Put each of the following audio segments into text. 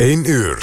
1 uur.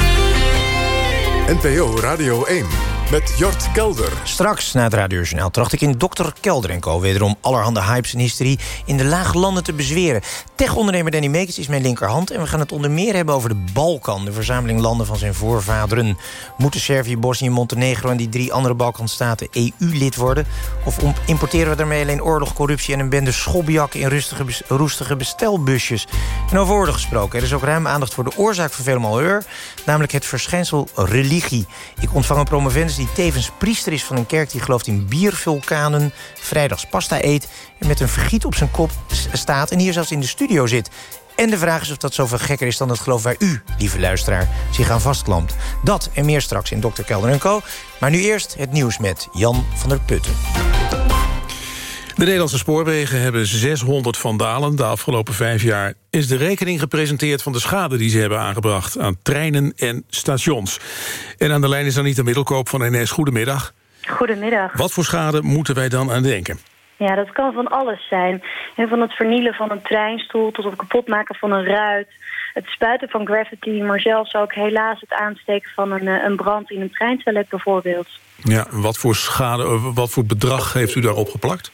NPO Radio 1 met Jort Kelder. Straks na het radiojournaal tracht ik in Dr. Kelder en Co. wederom allerhande hypes en hysterie in de lage landen te bezweren. Tech-ondernemer Danny Meekens is mijn linkerhand... en we gaan het onder meer hebben over de Balkan... de verzameling landen van zijn voorvaderen. Moeten Servië, Bosnië, Montenegro en die drie andere Balkanstaten EU-lid worden? Of importeren we daarmee alleen oorlog, corruptie... en een bende schobjakken in rustige, roestige bestelbusjes? En over oorlog gesproken, er is ook ruim aandacht voor de oorzaak van veel malheur... namelijk het verschijnsel religie. Ik ontvang een promovendus die tevens priester is van een kerk... die gelooft in biervulkanen, vrijdags pasta eet... en met een vergiet op zijn kop staat en hier zelfs in de studio zit. En de vraag is of dat zoveel gekker is dan het geloof waar u, lieve luisteraar, zich aan vastklampt. Dat en meer straks in Dr. Kelder Co. Maar nu eerst het nieuws met Jan van der Putten. De Nederlandse spoorwegen hebben 600 vandalen. De afgelopen vijf jaar is de rekening gepresenteerd van de schade die ze hebben aangebracht aan treinen en stations. En aan de lijn is Anita Middelkoop van NS. Goedemiddag. Goedemiddag. Wat voor schade moeten wij dan aan denken? Ja, dat kan van alles zijn. van het vernielen van een treinstoel tot het kapotmaken van een ruit. Het spuiten van graffiti, maar zelfs ook helaas het aansteken van een, eh, een brand in een treintoilet bijvoorbeeld. Ja, wat voor schade, wat voor bedrag heeft u daarop geplakt?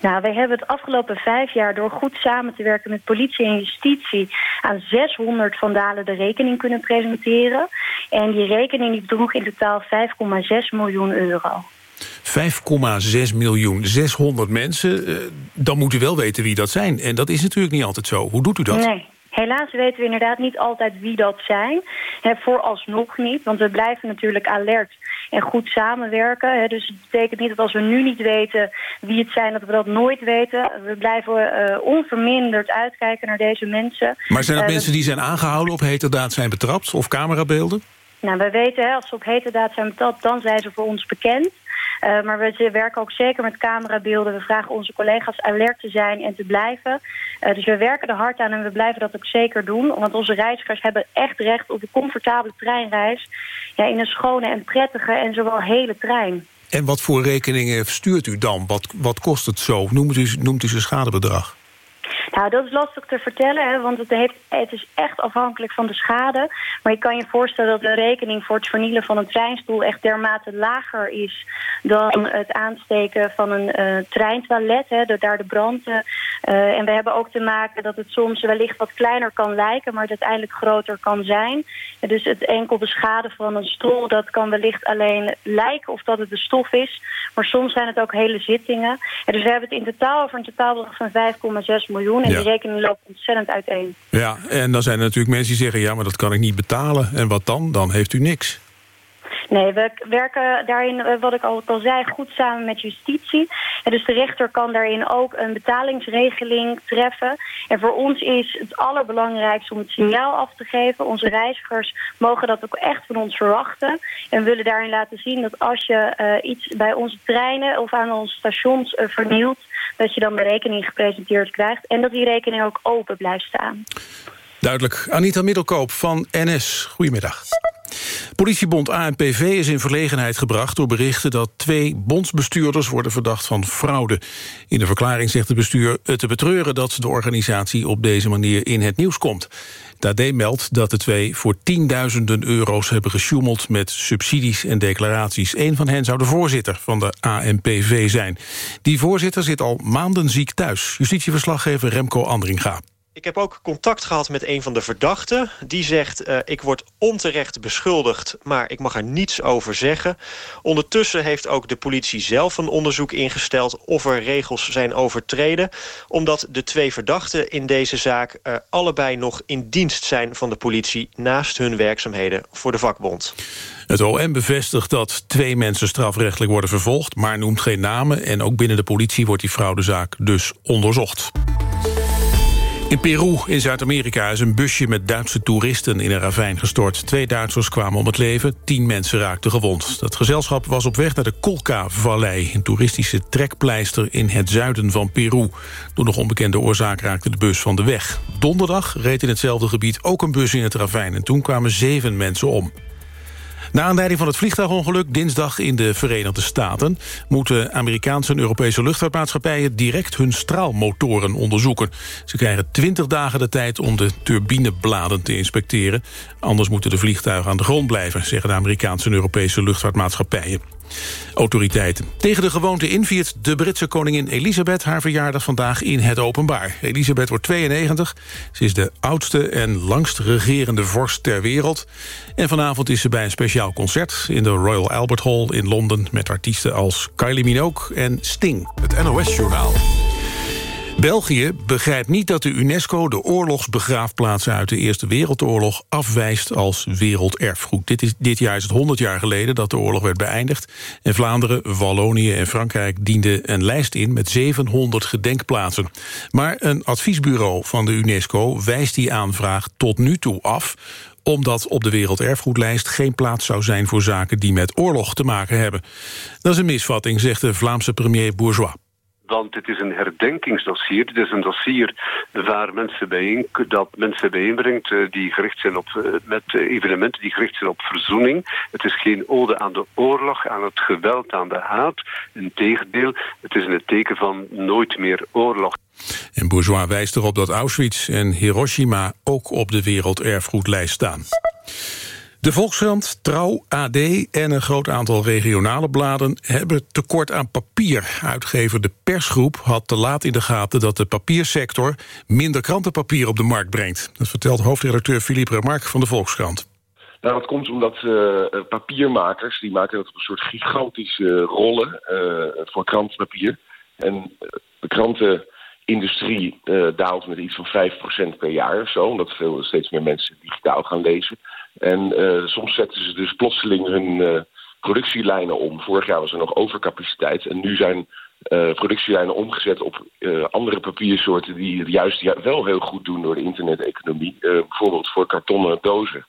Nou, wij hebben het afgelopen vijf jaar door goed samen te werken met politie en justitie aan 600 vandalen de rekening kunnen presenteren. En die rekening die droeg in totaal 5,6 miljoen euro. 5,6 miljoen, 600 mensen. Eh, dan moet u wel weten wie dat zijn. En dat is natuurlijk niet altijd zo. Hoe doet u dat? Nee. Helaas weten we inderdaad niet altijd wie dat zijn. He, vooralsnog niet, want we blijven natuurlijk alert en goed samenwerken. dus het betekent niet dat als we nu niet weten wie het zijn... dat we dat nooit weten. We blijven uh, onverminderd uitkijken naar deze mensen. Maar zijn dat uh, mensen die zijn aangehouden op heterdaad zijn betrapt? Of camerabeelden? Nou, we weten, als ze op heterdaad zijn betrapt... dan zijn ze voor ons bekend. Uh, maar we werken ook zeker met camerabeelden. We vragen onze collega's alert te zijn en te blijven. Uh, dus we werken er hard aan en we blijven dat ook zeker doen. Want onze reizigers hebben echt recht op een comfortabele treinreis. Ja, in een schone en prettige en zowel hele trein. En wat voor rekeningen stuurt u dan? Wat, wat kost het zo? Noemt u, noemt u schadebedrag? Nou, dat is lastig te vertellen, hè, want het, heeft, het is echt afhankelijk van de schade. Maar je kan je voorstellen dat de rekening voor het vernielen van een treinstoel... echt dermate lager is dan het aansteken van een uh, treintoilet. Hè, de, daar de brand. Uh, en we hebben ook te maken dat het soms wellicht wat kleiner kan lijken... maar het uiteindelijk groter kan zijn. dus het enkel de schade van een stoel, dat kan wellicht alleen lijken... of dat het de stof is. Maar soms zijn het ook hele zittingen. En dus we hebben het in totaal over een totaalbedrag van 5,6 miljoen. En die rekening loopt ontzettend uiteen. Ja, en dan zijn er natuurlijk mensen die zeggen... ja, maar dat kan ik niet betalen. En wat dan? Dan heeft u niks. Nee, we werken daarin, eh, wat ik al, al zei, goed samen met justitie. En dus de rechter kan daarin ook een betalingsregeling treffen. En voor ons is het allerbelangrijkste om het signaal af te geven. Onze reizigers mogen dat ook echt van ons verwachten. En willen daarin laten zien dat als je uh, iets bij onze treinen of aan onze stations uh, vernielt... dat je dan de rekening gepresenteerd krijgt. En dat die rekening ook open blijft staan. Duidelijk. Anita Middelkoop van NS. Goedemiddag. Politiebond ANPV is in verlegenheid gebracht door berichten dat twee bondsbestuurders worden verdacht van fraude. In de verklaring zegt het bestuur het te betreuren dat de organisatie op deze manier in het nieuws komt. AD meldt dat de twee voor tienduizenden euro's hebben gesjoemeld met subsidies en declaraties. Een van hen zou de voorzitter van de ANPV zijn. Die voorzitter zit al maanden ziek thuis. Justitieverslaggever Remco Andringa. Ik heb ook contact gehad met een van de verdachten. Die zegt, uh, ik word onterecht beschuldigd, maar ik mag er niets over zeggen. Ondertussen heeft ook de politie zelf een onderzoek ingesteld... of er regels zijn overtreden. Omdat de twee verdachten in deze zaak... Uh, allebei nog in dienst zijn van de politie... naast hun werkzaamheden voor de vakbond. Het OM bevestigt dat twee mensen strafrechtelijk worden vervolgd... maar noemt geen namen en ook binnen de politie wordt die fraudezaak dus onderzocht. In Peru in Zuid-Amerika is een busje met Duitse toeristen in een ravijn gestort. Twee Duitsers kwamen om het leven, tien mensen raakten gewond. Dat gezelschap was op weg naar de Colca-vallei... een toeristische trekpleister in het zuiden van Peru. Door nog onbekende oorzaak raakte de bus van de weg. Donderdag reed in hetzelfde gebied ook een bus in het ravijn... en toen kwamen zeven mensen om. Na aanleiding van het vliegtuigongeluk dinsdag in de Verenigde Staten... moeten Amerikaanse en Europese luchtvaartmaatschappijen... direct hun straalmotoren onderzoeken. Ze krijgen 20 dagen de tijd om de turbinebladen te inspecteren. Anders moeten de vliegtuigen aan de grond blijven... zeggen de Amerikaanse en Europese luchtvaartmaatschappijen autoriteiten. Tegen de gewoonte in viert de Britse koningin Elisabeth... haar verjaardag vandaag in het openbaar. Elisabeth wordt 92. Ze is de oudste en langst regerende vorst ter wereld. En vanavond is ze bij een speciaal concert... in de Royal Albert Hall in Londen... met artiesten als Kylie Minogue en Sting. Het NOS-journaal. België begrijpt niet dat de UNESCO de oorlogsbegraafplaatsen uit de Eerste Wereldoorlog afwijst als werelderfgoed. Dit, is, dit jaar is het 100 jaar geleden dat de oorlog werd beëindigd. En Vlaanderen, Wallonië en Frankrijk dienden een lijst in met 700 gedenkplaatsen. Maar een adviesbureau van de UNESCO wijst die aanvraag tot nu toe af omdat op de werelderfgoedlijst geen plaats zou zijn voor zaken die met oorlog te maken hebben. Dat is een misvatting, zegt de Vlaamse premier Bourgeois. Want het is een herdenkingsdossier. Het is een dossier waar mensen bijeen, dat mensen bijeenbrengt eh, die gericht zijn op, eh, met eh, evenementen die gericht zijn op verzoening. Het is geen ode aan de oorlog, aan het geweld, aan de haat. Integendeel, het is het teken van nooit meer oorlog. En Bourgeois wijst erop dat Auschwitz en Hiroshima ook op de werelderfgoedlijst staan. De Volkskrant, Trouw, AD en een groot aantal regionale bladen... hebben tekort aan papier. Uitgever De Persgroep had te laat in de gaten... dat de papiersector minder krantenpapier op de markt brengt. Dat vertelt hoofdredacteur Philippe Remarque van De Volkskrant. Nou, dat komt omdat uh, papiermakers... die maken dat op een soort gigantische rollen uh, voor krantenpapier. En de krantenindustrie daalt met iets van 5% per jaar of zo... omdat veel, steeds meer mensen digitaal gaan lezen... En uh, soms zetten ze dus plotseling hun uh, productielijnen om. Vorig jaar was er nog overcapaciteit. En nu zijn uh, productielijnen omgezet op andere papiersoorten... die het juist wel heel goed doen door de interneteconomie. bijvoorbeeld voor kartonnen dozen.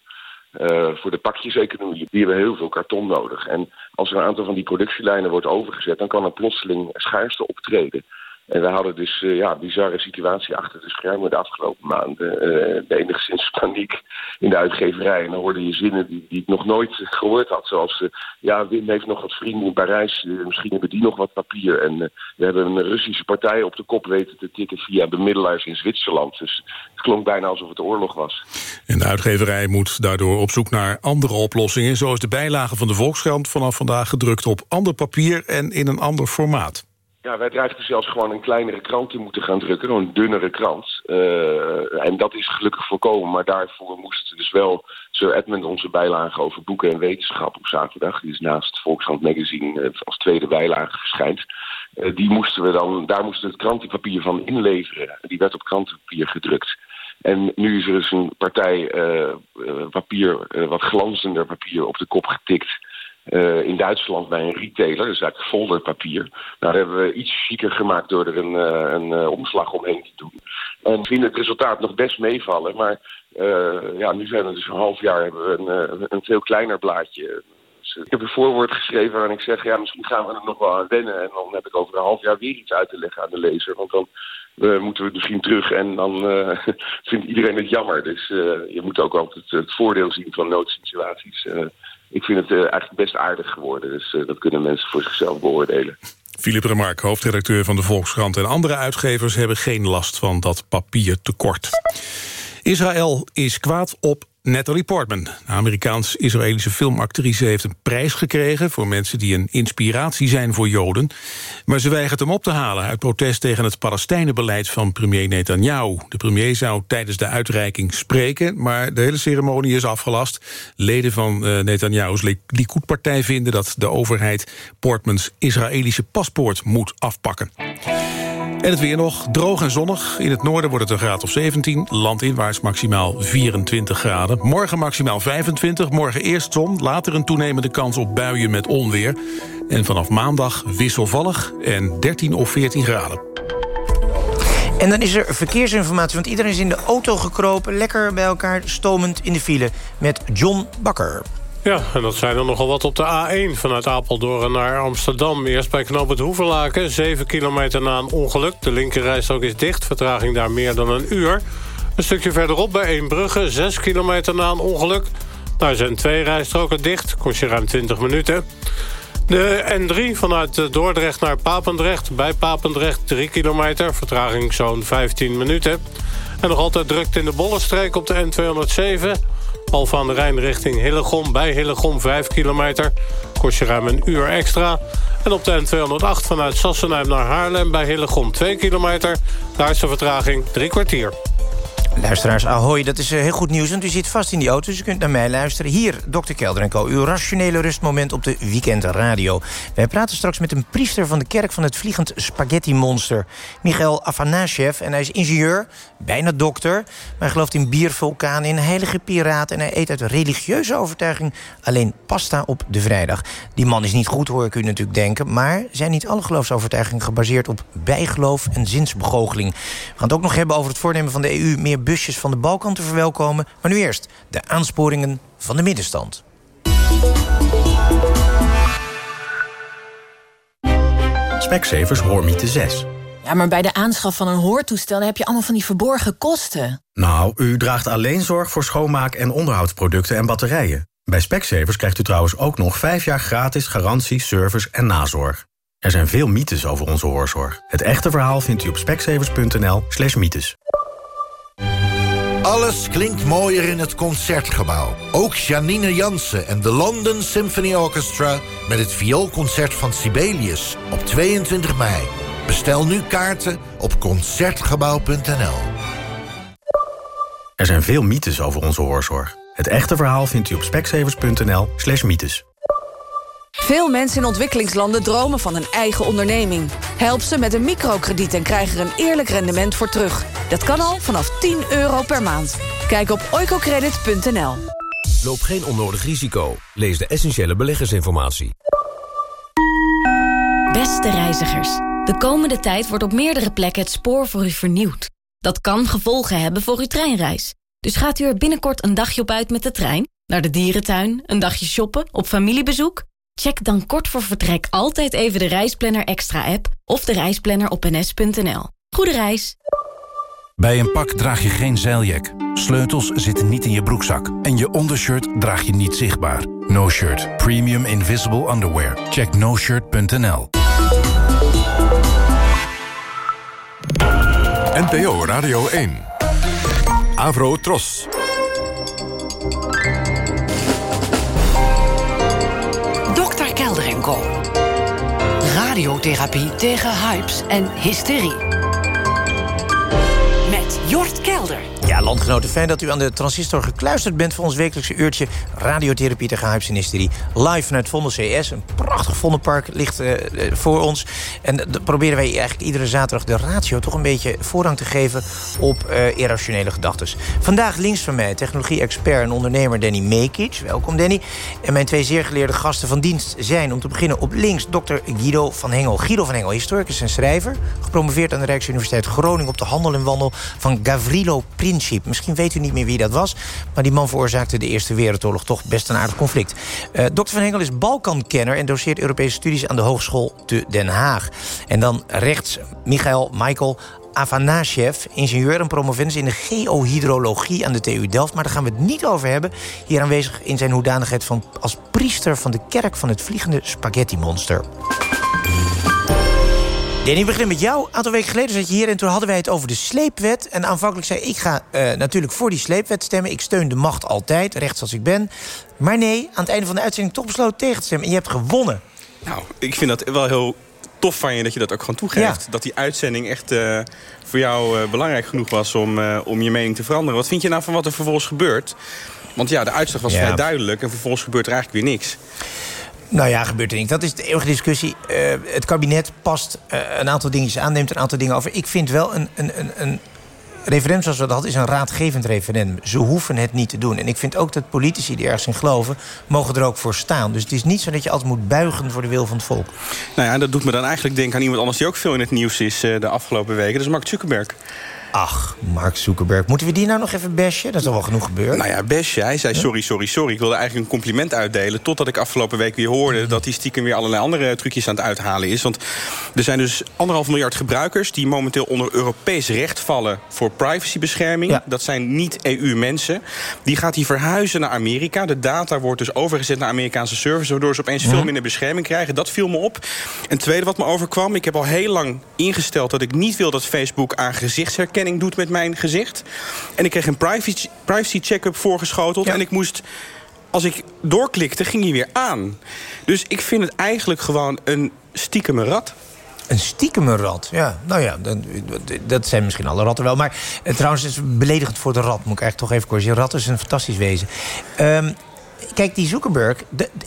voor de pakjeseconomie, die hebben heel veel karton nodig. En als er een aantal van die productielijnen wordt overgezet... dan kan er plotseling schaarste optreden. En we hadden dus uh, ja, bizarre situatie achter de schermen de afgelopen maanden. Uh, enigszins paniek in de uitgeverij. En dan hoorde je zinnen die, die ik nog nooit gehoord had. Zoals, uh, ja, Wim heeft nog wat vrienden in Parijs. misschien hebben die nog wat papier. En we hebben een Russische partij op de kop weten te tikken via bemiddelaars in Zwitserland. Dus het klonk bijna alsof het oorlog was. En de uitgeverij moet daardoor op zoek naar andere oplossingen. Zoals de bijlage van de Volkskrant vanaf vandaag gedrukt op ander papier en in een ander formaat. Ja, wij dreigden zelfs gewoon een kleinere krant te moeten gaan drukken. Een dunnere krant. Uh, en dat is gelukkig voorkomen. Maar daarvoor moest dus wel Sir Edmund onze bijlage over boeken en wetenschap op zaterdag. Die is naast Volkskrant Magazine uh, als tweede bijlage verschijnt. Uh, die moesten we dan, daar moesten we het krantenpapier van inleveren. Die werd op krantenpapier gedrukt. En nu is er dus een partij papier, wat glanzender papier op de kop getikt... Uh, in Duitsland bij een retailer, dus eigenlijk folderpapier. Nou, daar hebben we iets chiquer gemaakt door er een, uh, een uh, omslag omheen te doen. En vinden het resultaat nog best meevallen. Maar ja, nu zijn we dus een half jaar hebben we een, een veel kleiner blaadje. Dus, ik heb een voorwoord geschreven waarin ik zeg... ja, misschien gaan we er nog wel aan wennen. En dan heb ik over een half jaar weer iets uit te leggen aan de lezer. Want dan moeten we misschien terug en dan vindt iedereen het jammer. Dus je moet ook altijd het voordeel zien van noodsituaties ik vind het uh, eigenlijk best aardig geworden. Dus uh, dat kunnen mensen voor zichzelf beoordelen. Philippe Remark, hoofdredacteur van de Volkskrant... en andere uitgevers hebben geen last van dat papiertekort. Israël is kwaad op Natalie Portman, de Amerikaans-Israëlische filmactrice... heeft een prijs gekregen voor mensen die een inspiratie zijn voor Joden. Maar ze weigert hem op te halen uit protest tegen het Palestijnenbeleid van premier Netanyahu. De premier zou tijdens de uitreiking spreken, maar de hele ceremonie is afgelast. Leden van uh, Netanyahu's Likud-partij vinden dat de overheid Portmans Israëlische paspoort moet afpakken. En het weer nog droog en zonnig. In het noorden wordt het een graad of 17. Landinwaarts maximaal 24 graden. Morgen maximaal 25. Morgen eerst zon. Later een toenemende kans op buien met onweer. En vanaf maandag wisselvallig en 13 of 14 graden. En dan is er verkeersinformatie, want iedereen is in de auto gekropen... lekker bij elkaar stomend in de file met John Bakker. Ja, en dat zijn er nogal wat op de A1 vanuit Apeldoorn naar Amsterdam. Eerst bij knoop het Hoeverlaken, 7 kilometer na een ongeluk. De linkerrijstrook is dicht, vertraging daar meer dan een uur. Een stukje verderop bij Eembrugge, 6 kilometer na een ongeluk. Daar zijn twee rijstroken dicht, kost je ruim 20 minuten. De N3 vanuit Dordrecht naar Papendrecht. Bij Papendrecht 3 kilometer, vertraging zo'n 15 minuten. En nog altijd drukt in de Bollenstreek op de N207... Alfa aan de Rijn richting Hillegom. Bij Hillegom 5 kilometer. Kost je ruim een uur extra. En op de N208 vanuit Sassenheim naar Haarlem bij Hillegom 2 kilometer. Daar is de vertraging drie kwartier. Luisteraars, ahoy, dat is eh, heel goed nieuws, want u zit vast in die auto... dus u kunt naar mij luisteren. Hier, Dr. Kelder en Co., uw rationele rustmoment op de weekendradio. Wij praten straks met een priester van de kerk van het Vliegend Spaghetti Monster... Michael Afanasiev, en hij is ingenieur, bijna dokter... maar hij gelooft in biervulkanen, in heilige piraten... en hij eet uit religieuze overtuiging alleen pasta op de vrijdag. Die man is niet goed, hoor ik u natuurlijk denken... maar zijn niet alle geloofsovertuigingen gebaseerd op bijgeloof en zinsbegoocheling? We gaan het ook nog hebben over het voornemen van de EU... meer busjes van de Balkan te verwelkomen. Maar nu eerst de aansporingen van de middenstand. Specsavers Hoormiete 6. Ja, maar bij de aanschaf van een hoortoestel heb je allemaal van die verborgen kosten. Nou, u draagt alleen zorg voor schoonmaak- en onderhoudsproducten en batterijen. Bij Specsavers krijgt u trouwens ook nog 5 jaar gratis garantie, service en nazorg. Er zijn veel mythes over onze hoorzorg. Het echte verhaal vindt u op specsavers.nl slash mythes. Alles klinkt mooier in het Concertgebouw. Ook Janine Jansen en de London Symphony Orchestra... met het vioolconcert van Sibelius op 22 mei. Bestel nu kaarten op Concertgebouw.nl. Er zijn veel mythes over onze hoorzorg. Het echte verhaal vindt u op specsavers.nl slash mythes. Veel mensen in ontwikkelingslanden dromen van een eigen onderneming. Help ze met een microkrediet en krijg er een eerlijk rendement voor terug. Dat kan al vanaf 10 euro per maand. Kijk op oicocredit.nl. Loop geen onnodig risico. Lees de essentiële beleggersinformatie. Beste reizigers, de komende tijd wordt op meerdere plekken het spoor voor u vernieuwd. Dat kan gevolgen hebben voor uw treinreis. Dus gaat u er binnenkort een dagje op uit met de trein? Naar de dierentuin, een dagje shoppen, op familiebezoek? Check dan kort voor vertrek altijd even de Reisplanner Extra app of de reisplanner op ns.nl. Goede reis! Bij een pak draag je geen zeiljak. Sleutels zitten niet in je broekzak. En je ondershirt draag je niet zichtbaar. No Shirt. Premium Invisible Underwear. Check noshirt.nl NPO Radio 1. Avro Tros. Radiotherapie tegen hypes en hysterie. Met Jort Kelder. Landgenoten, fijn dat u aan de transistor gekluisterd bent... voor ons wekelijkse uurtje radiotherapie tegen hypes en hysterie. Live vanuit Vondel CS. Een prachtig Vondelpark ligt uh, voor ons. En dan proberen wij eigenlijk iedere zaterdag de ratio... toch een beetje voorrang te geven op uh, irrationele gedachten. Vandaag links van mij technologie-expert en ondernemer Danny Mekic. Welkom, Danny. En mijn twee zeer geleerde gasten van dienst zijn... om te beginnen op links dokter Guido van Hengel. Guido van Hengel, historicus en schrijver. Gepromoveerd aan de Rijksuniversiteit Groningen... op de handel en wandel van Gavrilo Princip. Misschien weet u niet meer wie dat was... maar die man veroorzaakte de Eerste Wereldoorlog toch best een aardig conflict. Uh, Dr. Van Hengel is Balkankenner en doseert Europese studies... aan de Hogeschool te Den Haag. En dan rechts Michael Michael Afanasiev, ingenieur en promovendus in de geohydrologie aan de TU Delft. Maar daar gaan we het niet over hebben. Hier aanwezig in zijn hoedanigheid van, als priester van de kerk van het Vliegende Spaghetti Monster. Danny, ik begin met jou. Een aantal weken geleden zat je hier en toen hadden wij het over de sleepwet. En aanvankelijk zei ik, ik ga uh, natuurlijk voor die sleepwet stemmen. Ik steun de macht altijd, rechts als ik ben. Maar nee, aan het einde van de uitzending toch besloten tegen te stemmen. En je hebt gewonnen. Nou, ik vind dat wel heel tof van je dat je dat ook gewoon toegeeft. Ja. Dat die uitzending echt uh, voor jou uh, belangrijk genoeg was om, om je mening te veranderen. Wat vind je nou van wat er vervolgens gebeurt? Want ja, de uitslag was ja. vrij duidelijk en vervolgens gebeurt er eigenlijk weer niks. Nou ja, gebeurt er niet. Dat is de eeuwige discussie. Uh, het kabinet past uh, een aantal dingetjes aan, neemt een aantal dingen over. Ik vind wel een, een, een, een referendum zoals we dat hadden, is een raadgevend referendum. Ze hoeven het niet te doen. En ik vind ook dat politici die ergens in geloven, mogen er ook voor staan. Dus het is niet zo dat je altijd moet buigen voor de wil van het volk. Nou ja, dat doet me dan eigenlijk denken aan iemand anders die ook veel in het nieuws is uh, de afgelopen weken. Dat is Mark Zuckerberg. Ach, Mark Zuckerberg. Moeten we die nou nog even bashen? Dat is al wel genoeg gebeurd. Nou ja, Besje, hij zei sorry, sorry, sorry. Ik wilde eigenlijk een compliment uitdelen... totdat ik afgelopen week weer hoorde... Mhm. dat hij stiekem weer allerlei andere trucjes aan het uithalen is. Want er zijn dus anderhalf miljard gebruikers... die momenteel onder Europees recht vallen voor privacybescherming. Dat zijn niet-EU-mensen. Die gaat hij verhuizen naar Amerika. De data wordt dus overgezet naar Amerikaanse servers... waardoor ze opeens Mhm. veel minder bescherming krijgen. Dat viel me op. En tweede wat me overkwam... ik heb al heel lang ingesteld dat ik niet wil dat Facebook aan gezichtsherkenning doet met mijn gezicht. En ik kreeg een privacy, privacy check-up voorgeschoteld. En ik moest, als ik doorklikte, ging hij weer aan. Dus ik vind het eigenlijk gewoon een stiekeme rat. Een stiekeme rat, ja. Nou ja, dat, dat zijn misschien alle ratten wel. Maar eh, trouwens, het is beledigend voor de rat. Moet ik eigenlijk toch even corrigeren. Rat is een fantastisch wezen. Ehm, kijk, die Zuckerberg,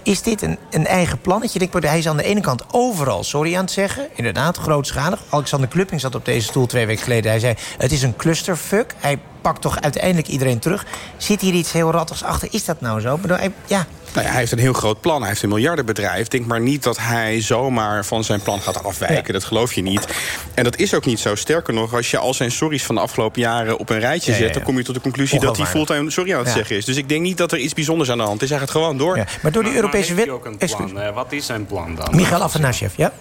is dit een, een eigen plannetje? Denk, hij is aan de ene kant overal sorry aan het zeggen. Inderdaad, grootschalig. Alexander Klupping zat op deze stoel twee weken geleden. Hij zei, het is een clusterfuck. Hij pakt toch uiteindelijk iedereen terug. Zit hier iets heel rattigs achter? Is dat nou zo? Hij- ja, Nou ja, hij heeft een heel groot plan. Hij heeft een miljardenbedrijf. Denk maar niet dat hij zomaar van zijn plan gaat afwijken. Dat geloof je niet. En dat is ook niet zo. Sterker nog, als je al zijn sorry's van de afgelopen jaren op een rijtje Ja, zet... ja. dan kom je tot de conclusie dat hij fulltime sorry aan het Ja. zeggen is. Dus ik denk niet dat er iets bijzonders aan de hand is. Hij gaat gewoon door. Maar door die Europese heeft wet... hij ook een Excuus. plan? Eh, wat is zijn plan dan? Michael Afanasiev, ja?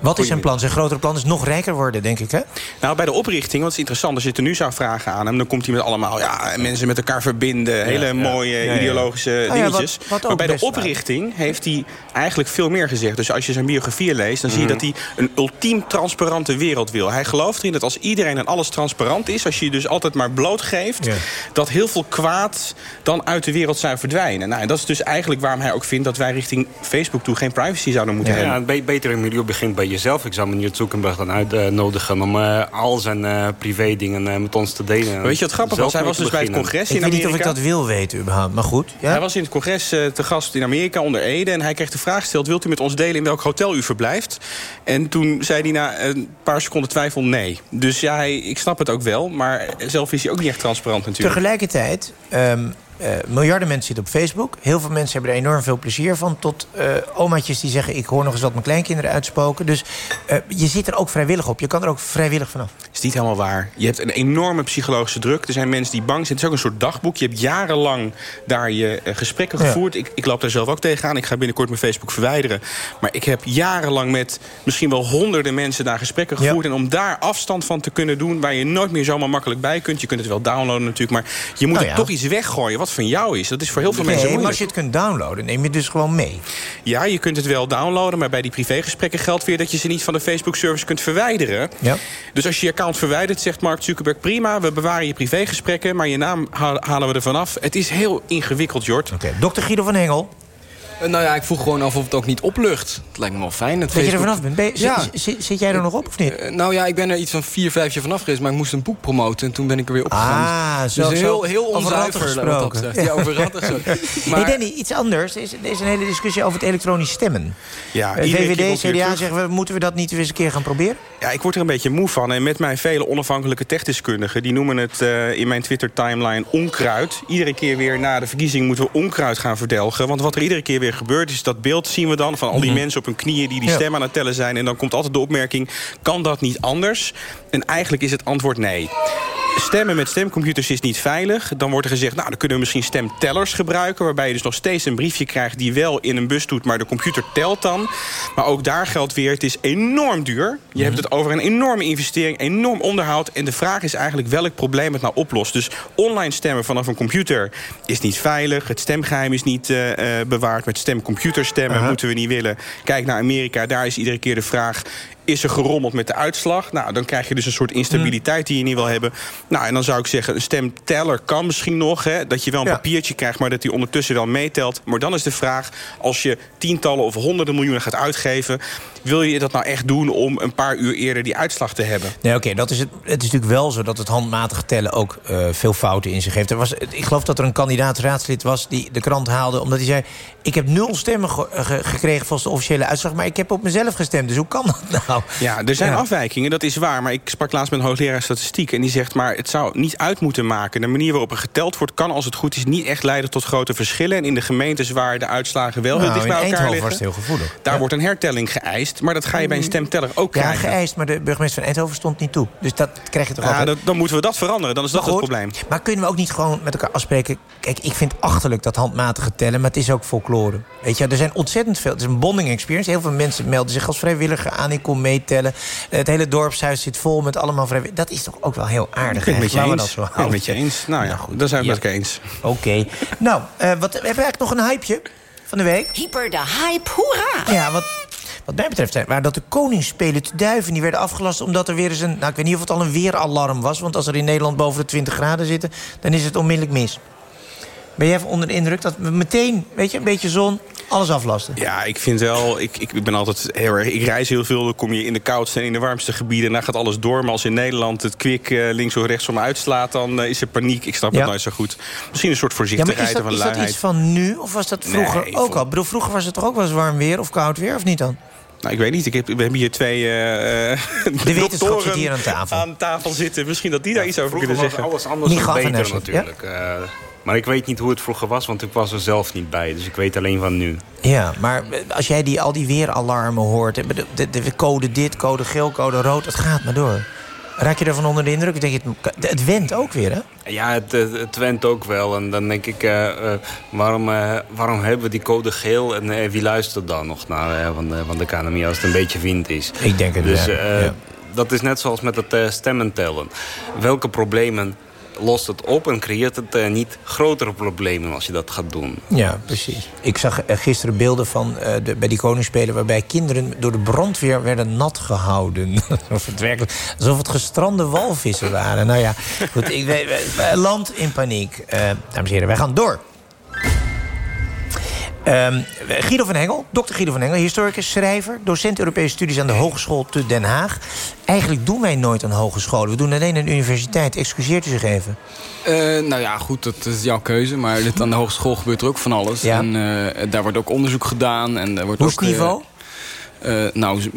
Wat is zijn plan? Zijn grotere plan is nog rijker worden, denk ik, hè? Nou, bij de oprichting, want het is interessant... als je het er nu zou vragen aan hem... dan komt hij met allemaal ja, mensen met elkaar verbinden... hele ja. mooie Ja, ja. ideologische ja, dingetjes. wat- wat maar bij de waar. oprichting heeft hij eigenlijk veel meer gezegd. Dus als je zijn biografie leest... dan zie je Mhm. dat hij een ultiem transparante wereld wil. Hij gelooft erin dat als iedereen en alles transparant is... als je je dus altijd maar blootgeeft... Ja. dat heel veel kwaad dan uit de wereld zou verdwijnen. Nou, en dat is dus eigenlijk waarom hij ook vindt... dat wij richting Facebook toe geen privacy zouden moeten Ja, hebben. een be- betere milieu begint bij jezelf. Ik zou meneer Zuckerberg dan uitnodigen om eh, al zijn eh privé dingen eh, met ons te delen. Weet je wat grappig was? Hij was dus bij het congres in Ik weet niet of ik Amerika. dat wil weten überhaupt, maar goed. Ja? Hij was in het congres eh, te gast in Amerika onder Ede... en hij kreeg de vraag gesteld... wilt u met ons delen in welk hotel u verblijft? En toen zei hij na een paar seconden twijfel nee. Dus ja, hij, ik snap het ook wel... maar zelf is hij ook niet echt transparant natuurlijk. Tegelijkertijd, ehm, eh, miljarden mensen zitten op Facebook. Heel veel mensen hebben er enorm veel plezier van. Tot eh, omaatjes die zeggen, ik hoor nog eens wat mijn kleinkinderen uitspoken. Dus eh, je zit er ook vrijwillig op. Je kan er ook vrijwillig vanaf. Is niet helemaal waar. Je hebt een enorme psychologische druk. Er zijn mensen die bang zijn. Het is ook een soort dagboek. Je hebt jarenlang daar je eh, gesprekken Ja. gevoerd. Ik, ik loop daar zelf ook tegenaan. Ik ga binnenkort mijn Facebook verwijderen. Maar ik heb jarenlang met misschien wel honderden mensen daar gesprekken Ja. gevoerd. En om daar afstand van te kunnen doen... waar je nooit meer zomaar makkelijk bij kunt. Je kunt het wel downloaden natuurlijk. Maar je moet Nou er ja. toch iets weggooien wat van jou is. Dat is voor heel veel Nee, mensen maar moeilijk. als je het kunt downloaden, neem je het dus gewoon mee. Ja, je kunt het wel downloaden, maar bij die privégesprekken geldt weer dat je ze niet van de Facebook-service kunt verwijderen. Ja. Dus als je je account verwijdert, zegt Mark Zuckerberg prima, we bewaren je privégesprekken, maar je naam ha- halen we er vanaf. Het is heel ingewikkeld, Jort. Oké, Dr. Guido van Hengel. Eh, nou ja, ik vroeg gewoon af of het ook niet oplucht. Het lijkt me wel fijn. Dat, je er vanaf bent. Ben je- ja. zit- jij er nog op of niet? Eh, nou ja, ik ben er iets van vier, vijf jaar vanaf geweest. Maar ik moest een boek promoten en toen ben ik er weer opgegaan. Ah, dus zo- heel, heel over ratten onzuiver wat dat gesproken. betreft. Ja, over ratten. zo. Maar, hey Danny, iets anders. Er is, is een hele discussie over het elektronisch stemmen. Ja, Eh, VVD, weer CDA zeggen, we, moeten we dat niet eens een keer gaan proberen? Ja, ik word er een beetje moe van. En met mijn vele onafhankelijke techdeskundigen... die noemen het eh, in mijn Twitter-timeline onkruid. Iedere keer weer na de verkiezing moeten we onkruid gaan verdelgen. Want wat er iedere keer weer gebeurt is dat beeld zien we dan... van al die Mhm. mensen op hun knieën die die stem aan het tellen zijn. En dan komt altijd de opmerking, kan dat niet anders? En eigenlijk is het antwoord nee. Stemmen met stemcomputers is niet veilig. Dan wordt er gezegd, nou, dan kunnen we misschien stemtellers gebruiken... waarbij je dus nog steeds een briefje krijgt die wel in een bus doet... maar de computer telt dan. Maar ook daar geldt weer, het is enorm duur. Je hebt het over een enorme investering, enorm onderhoud... en de vraag is eigenlijk welk probleem het nou oplost. Dus online stemmen vanaf een computer is niet veilig. Het stemgeheim is niet eh, eh, bewaard. Met stemcomputer stemmen Aha. moeten we niet willen. Kijk naar Amerika, daar is iedere keer de vraag... Is er gerommeld met de uitslag? Nou, dan krijg je dus een soort instabiliteit die je niet wil hebben. Nou, en dan zou ik zeggen, een stemteller kan misschien nog. Hè, dat je wel een Ja. papiertje krijgt, maar dat die ondertussen wel meetelt. Maar dan is de vraag, als je tientallen of honderden miljoenen gaat uitgeven... wil je dat nou echt doen om een paar uur eerder die uitslag te hebben? Nee, oké, dat is het. Het is natuurlijk wel zo dat het handmatig tellen ook eh, veel fouten in zich heeft. Er was, ik geloof dat er een kandidaat-raadslid was die de krant haalde... omdat hij zei, ik heb nul stemmen ge- ge- gekregen volgens de officiële uitslag... maar ik heb op mezelf gestemd, dus hoe kan dat nou? Nou, Ja, er zijn ja. afwijkingen, dat is waar. Maar ik sprak laatst met een hoogleraar statistiek... en die zegt, maar het zou niet uit moeten maken. De manier waarop er geteld wordt... kan, als het goed is, niet echt leiden tot grote verschillen. En in de gemeentes waar de uitslagen wel heel Nou, dicht bij elkaar Eindhoven liggen... heel gevoelig. daar wordt een hertelling geëist. Maar dat ga je bij een stemteller ook Ja, krijgen. geëist, maar de burgemeester van Eindhoven stond niet toe. Dus dat krijg je toch Ja, dat- dan moeten we dat veranderen. Dan is dat het probleem. Maar kunnen we ook niet gewoon met elkaar afspreken... Kijk, ik vind achterlijk dat handmatige tellen, maar het is ook folklore. Weet je, er zijn ontzettend veel... Het is een bonding experience. Heel veel mensen melden zich als vrijwilliger aan. Ik kom meetellen. Het hele dorpshuis zit vol met allemaal vrijwilligers. Dat is toch ook wel heel aardig. Ik ben het met je eens. Ik ben met je eens. Nou ja, daar zijn we het eens. Oké. Nou, eh, wat, hebben we eigenlijk nog een hypeje van de week? Hyper de hype, hoera! Ja, wat, wat mij betreft zijn- waren dat de koningsspelen te duiven. Die werden afgelast omdat er weer eens een... Nou, ik weet niet of het al een weeralarm was. Want als er in Nederland boven de 20 graden zitten... dan is het onmiddellijk mis. Ben jij even onder de indruk dat we meteen, weet je, een beetje zon, alles aflasten? Ja, ik vind wel, ik, ik ben altijd heel erg, ik reis heel veel, dan kom je in de koudste en in de warmste gebieden en dan gaat alles door. Maar als in Nederland het kwik eh, links of rechtsom uitslaat, dan eh, is er paniek. Ik snap Ja. het nooit zo goed. Misschien een soort Ja, maar voorzichtigheid is dat, of een is dat iets van nu? Of was dat vroeger Nee, ook al? Ik bedoel, vroeger was het toch ook wel eens warm weer of koud weer, of niet dan? Nou, ik weet niet, ik heb, we hebben hier twee eh eh, De wetenschap zit doktoren hier aan tafel. aan tafel zitten. Misschien dat die daar iets over Vroeger kunnen was zeggen. alles anders beter Nesselt, ja? Eh, maar ik weet niet hoe het vroeger was, want ik was er zelf niet bij. Dus ik weet alleen van nu. Ja, maar als jij die, al die weeralarmen hoort... hè, de, de, de code dit, code geel, code rood, het gaat maar door. Raak je daarvan onder de indruk? Ik denk, het, het went ook weer, hè? Ja, het, het, het went ook wel. En dan denk ik, eh, eh, waarom, eh, waarom hebben we die code geel? En eh, wie luistert dan nog naar eh, van, de, van de KNMI als het een beetje wind is? Ik denk het Dus eh, ja. dat is net zoals met het eh, stemmen tellen. Welke problemen lost het op en creëert het eh, niet grotere problemen als je dat gaat doen? Ja, precies. Ik zag eh, gisteren beelden van eh, de, bij die koningsspelen... waarbij kinderen door de brandweer werden nat gehouden. alsof, het werkelijk, alsof het gestrande walvissen waren. Nou ja, goed. Ik, land in paniek. Dames en heren, wij gaan door. Ehm, Guido van Hengel, dokter Guido van Hengel, historicus, schrijver... docent Europese studies aan de Hogeschool te Den Haag. Eigenlijk doen wij nooit aan hogescholen. We doen alleen een universiteit. Excuseert u zich even. Eh, nou ja, goed, dat is jouw keuze. Maar dit aan de hogeschool gebeurt er ook van alles. Ja. En eh, daar wordt ook onderzoek gedaan. En er wordt Hoe is ook, het eh, niveau? nou,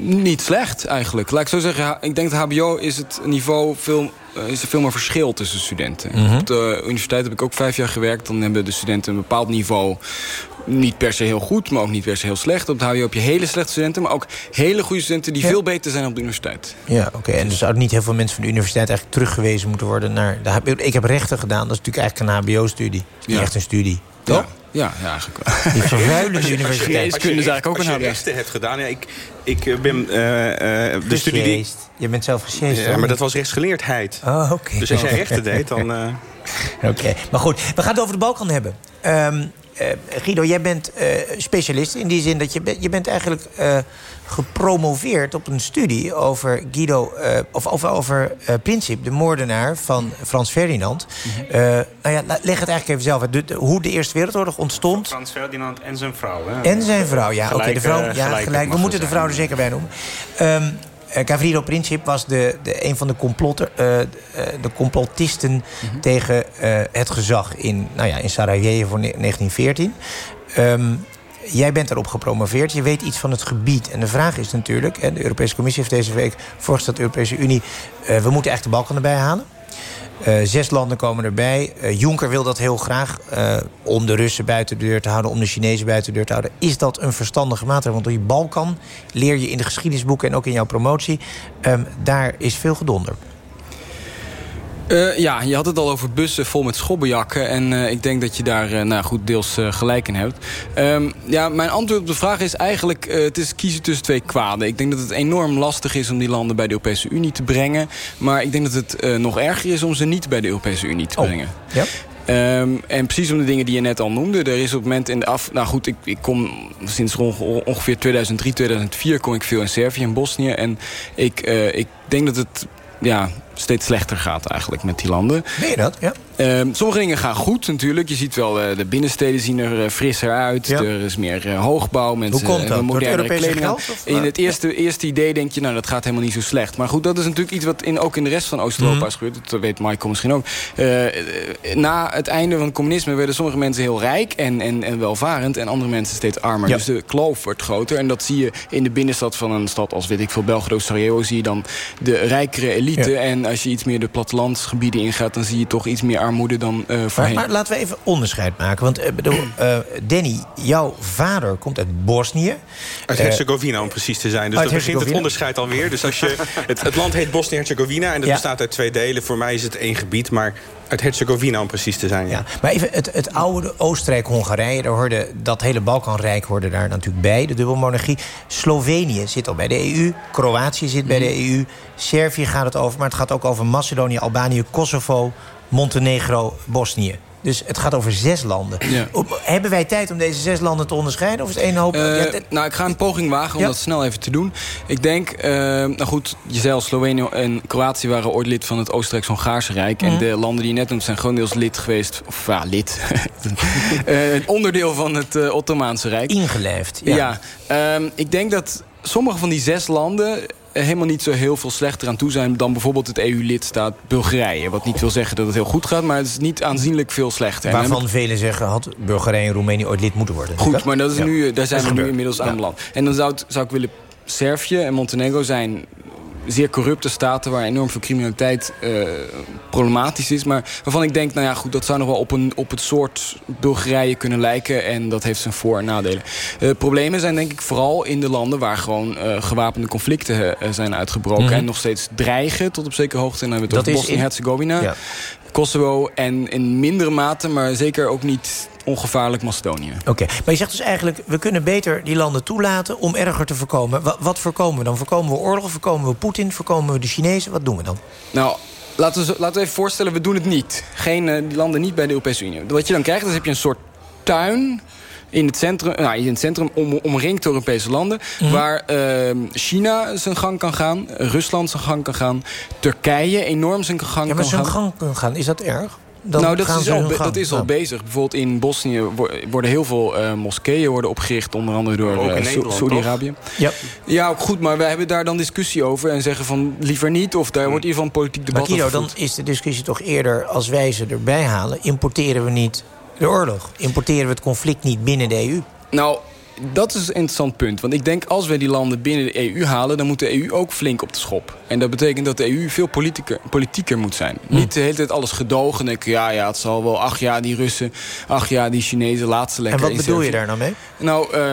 niet slecht eigenlijk. Laat ik zo zeggen, ik denk dat HBO is het niveau veel, is er veel meer verschil tussen studenten. Mhm. Op de universiteit heb ik ook vijf jaar gewerkt. Dan hebben de studenten een bepaald niveau. Niet per se heel goed, maar ook niet per se heel slecht. Op het HBO heb je hele slechte studenten, maar ook hele goede studenten die Ja. veel beter zijn op de universiteit. Ja, oké. En er zouden niet heel veel mensen van de universiteit eigenlijk teruggewezen moeten worden naar de HBO. Ik heb rechten gedaan, dat is natuurlijk eigenlijk een HBO-studie. Niet Ja. echt een studie. Toch? Ja, ja eigenlijk wel. Die vervuilende Als je- als je- universiteit. als je eigenlijk ook als een je rechten hebt gedaan. Ja, ik, ik eh, ben eh, eh, de studie die. Je bent zelf gesjeest. Ja, maar dat was rechtsgeleerdheid. Oh, oké. Dus als jij rechten deed, dan... eh, Oké, maar goed. We gaan het over de Balkan hebben. Ehm, eh, Guido, jij bent eh, specialist in die zin dat je, bent- je bent eigenlijk eh, gepromoveerd op een studie over Guido, of over, over Princip, de moordenaar van Frans Ferdinand. Eh, nou ja, leg het eigenlijk even zelf uit. De- de- hoe de Eerste Wereldoorlog ontstond. Frans Ferdinand en zijn vrouw. Hè? En zijn vrouw, ja. Oké, de vrouw, ja, gelijk, We moeten de vrouw er zeker bij noemen. Ehm eh, Gavrilo Princip was de, de, een van de, complotter, eh, eh, de complotisten Mhm. tegen eh, het gezag in, nou ja, in Sarajevo voor ne- 1914. Ehm, jij bent daarop gepromoveerd, je weet iets van het gebied. En de vraag is natuurlijk, en de Europese Commissie heeft deze week voorgesteld, de Europese Unie, eh, we moeten echt de Balkan erbij halen. Eh, zes landen komen erbij. Eh, Juncker wil dat heel graag. eh, om de Russen buiten de deur te houden, om de Chinezen buiten de deur te houden. Is dat een verstandige maatregel? Want door die Balkan leer je in de geschiedenisboeken en ook in jouw promotie. ehm, daar is veel gedonder. Eh, ja, je had het al over bussen vol met schobbenjakken. En eh, ik denk dat je daar eh, nou, goed deels gelijk in hebt. Ehm, ja, mijn antwoord op de vraag is eigenlijk... het is kiezen tussen twee kwaden. Ik denk dat het enorm lastig is om die landen bij de Europese Unie te brengen. Maar ik denk dat het nog erger is om ze niet bij de Europese Unie te brengen. Ja. Ehm, en precies om de dingen die je net al noemde. Er is op het moment in de af... Nou goed, ik, ik kom sinds ongeveer 2003, 2004... kom ik veel in Servië en Bosnië. En ik, ik denk dat het ja, steeds slechter gaat eigenlijk met die landen. Meen je dat? Ja. Ehm, sommige dingen gaan goed natuurlijk. Je ziet wel, eh, de binnensteden zien er eh, frisser uit. Ja. Er is meer eh, hoogbouw. Mensen Hoe komt dat? Europese kleding geld, In het eerste, eerste idee denk je, nou dat gaat helemaal niet zo slecht. Maar goed, dat is natuurlijk iets wat in, ook in de rest van Oost-Europa Mhm. is gebeurd. Dat weet Michael misschien ook. Na het einde van het communisme werden sommige mensen heel rijk en, en, en welvarend. En andere mensen steeds armer. Ja. Dus de kloof wordt groter. En dat zie je in de binnenstad van een stad als weet ik veel, Belgrado, Sarajevo. Zie je dan de rijkere elite. Ja. En als je iets meer de plattelandsgebieden ingaat, dan zie je toch iets meer armoede dan eh Maar, voorheen. maar laten we even onderscheid maken. Want eh, bedoel, eh, Danny, jouw vader komt uit Bosnië. Uit Herzegovina om precies te zijn. Dus dan begint het onderscheid alweer. Dus als je, het, het land heet Bosnië-Herzegovina en dat Ja. bestaat uit twee delen. Voor mij is het één gebied, maar uit Herzegovina om precies te zijn. Ja. Maar even het, het oude Oostenrijk-Hongarije, daar hoorde dat hele Balkanrijk hoorde daar natuurlijk bij, de dubbelmonarchie. Slovenië zit al bij de EU, Kroatië zit bij de Mhm. EU, Servië gaat het over, maar het gaat ook over Macedonië, Albanië, Kosovo, Montenegro, Bosnië. Dus het gaat over zes landen. Ja. Hebben wij tijd om deze zes landen te onderscheiden? Of is het één hoop? Eh, Ja, nou, ik ga een poging wagen om Ja. dat snel even te doen. Ik denk, eh, nou goed, je zei al, Slovenië en Kroatië waren ooit lid van het Oostenrijks-Hongaarse Rijk. En de landen die je net noemt zijn grotendeels lid geweest, of ja, lid. Eh, onderdeel van het Ottomaanse Rijk. Ingelijfd, ja. Ja, ehm, ik denk dat sommige van die zes landen helemaal niet zo heel veel slechter aan toe zijn... dan bijvoorbeeld het EU-lidstaat Bulgarije. Wat niet wil zeggen dat het heel goed gaat, maar het is niet aanzienlijk veel slechter. Waarvan velen zeggen, had Bulgarije en Roemenië ooit lid moeten worden. Goed, maar dat is Ja. nu, daar zijn we nu inmiddels aan Ja. beland. En dan zou, het- zou ik willen... Servië en Montenegro zijn zeer corrupte staten... waar enorm veel criminaliteit eh, problematisch is. Maar waarvan ik denk, nou ja, goed, dat zou nog wel op, een, op het soort Bulgarije kunnen lijken. En dat heeft zijn voor- en nadelen. Eh, problemen zijn denk ik vooral in de landen... waar gewoon eh, gewapende conflicten zijn uitgebroken... Mhm. en nog steeds dreigen tot op zekere hoogte. En dan hebben we het Bosnië-Herzegovina... Ja. Kosovo en in mindere mate, maar zeker ook niet ongevaarlijk Macedonië. Oké, maar je zegt dus eigenlijk... we kunnen beter die landen toelaten om erger te voorkomen. Wat, wat voorkomen we dan? Voorkomen we oorlog? Voorkomen we Poetin? Voorkomen we de Chinezen? Wat doen we dan? Nou, laten we, laten we even voorstellen, we doen het niet. Geen, eh, die landen niet bij de Europese Unie. Wat je dan krijgt, is heb je een soort tuin in het centrum, nou, in het centrum om, omringd door Europese landen... Mhm. waar ehm, China zijn gang kan gaan, Rusland zijn gang kan gaan... Turkije enorm zijn gang Ja, kan gaan. gang kunnen gaan, is dat erg? Dan nou, dat gaan is, al, dat is al Ja. bezig. Bijvoorbeeld in Bosnië wo- worden heel veel eh, moskeeën worden opgericht... onder andere door eh, Saudi-Arabië. Ja. Ja, ook goed, maar wij hebben daar dan discussie over... en zeggen van liever niet, of daar wordt in ieder geval een politiek Maar debat over dan gevoerd. is de discussie toch eerder... als wij ze erbij halen, importeren we niet de oorlog. Importeren we het conflict niet binnen de EU. Nou, dat is een interessant punt. Want ik denk, als wij die landen binnen de EU halen... dan moet de EU ook flink op de schop. En dat betekent dat de EU veel politieker, politieker moet zijn. Hm. Niet de hele tijd alles gedogen. En ja, ja, het zal wel. Ach ja, die Russen. Ach ja, die Chinezen. Laatste lekker. en wat bedoel je daar nou mee? Nou, eh,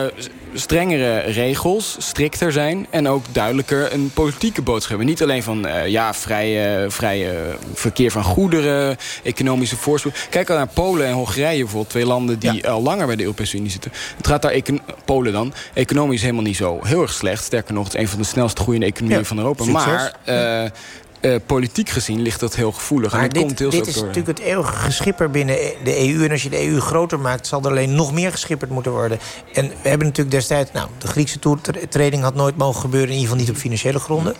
strengere regels, strikter zijn... en ook duidelijker een politieke boodschap hebben. Niet alleen van, eh, ja, vrij, eh, vrij eh, verkeer van goederen... economische voorspoed. Kijk al naar Polen en Hongarije bijvoorbeeld. Twee landen die al langer bij de Europese Unie zitten. Het gaat daar, Polen dan, economisch helemaal niet zo heel erg slecht. Sterker nog, het is een van de snelst groeiende economieën Ja, van Europa. succes. Maar... eh, eh, politiek gezien ligt dat heel gevoelig. en Maar dit, komt heel dit is door. natuurlijk het eeuwige geschipper binnen de EU. En als je de EU groter maakt, zal er alleen nog meer geschipperd moeten worden. En we hebben natuurlijk destijds... Nou, de Griekse toetreding had nooit mogen gebeuren. In ieder geval niet op financiële gronden.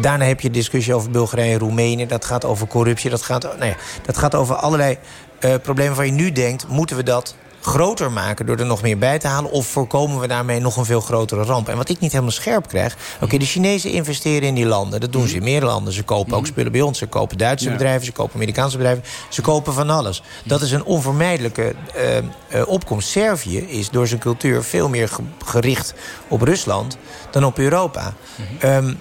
Daarna heb je discussie over Bulgarije en Roemenië. Dat gaat over corruptie. Dat gaat, nou ja, dat gaat over allerlei eh, problemen waar je nu denkt... moeten we dat groter maken door er nog meer bij te halen... of voorkomen we daarmee nog een veel grotere ramp? En wat ik niet helemaal scherp krijg... oké, de Chinezen investeren in die landen. Dat doen ze in meer landen. Ze kopen ook spullen bij ons. Ze kopen Duitse Ja. bedrijven, ze kopen Amerikaanse bedrijven. Ze kopen van alles. Dat is een onvermijdelijke eh, eh, opkomst. Servië is door zijn cultuur veel meer ge- gericht op Rusland... dan op Europa. Ehm,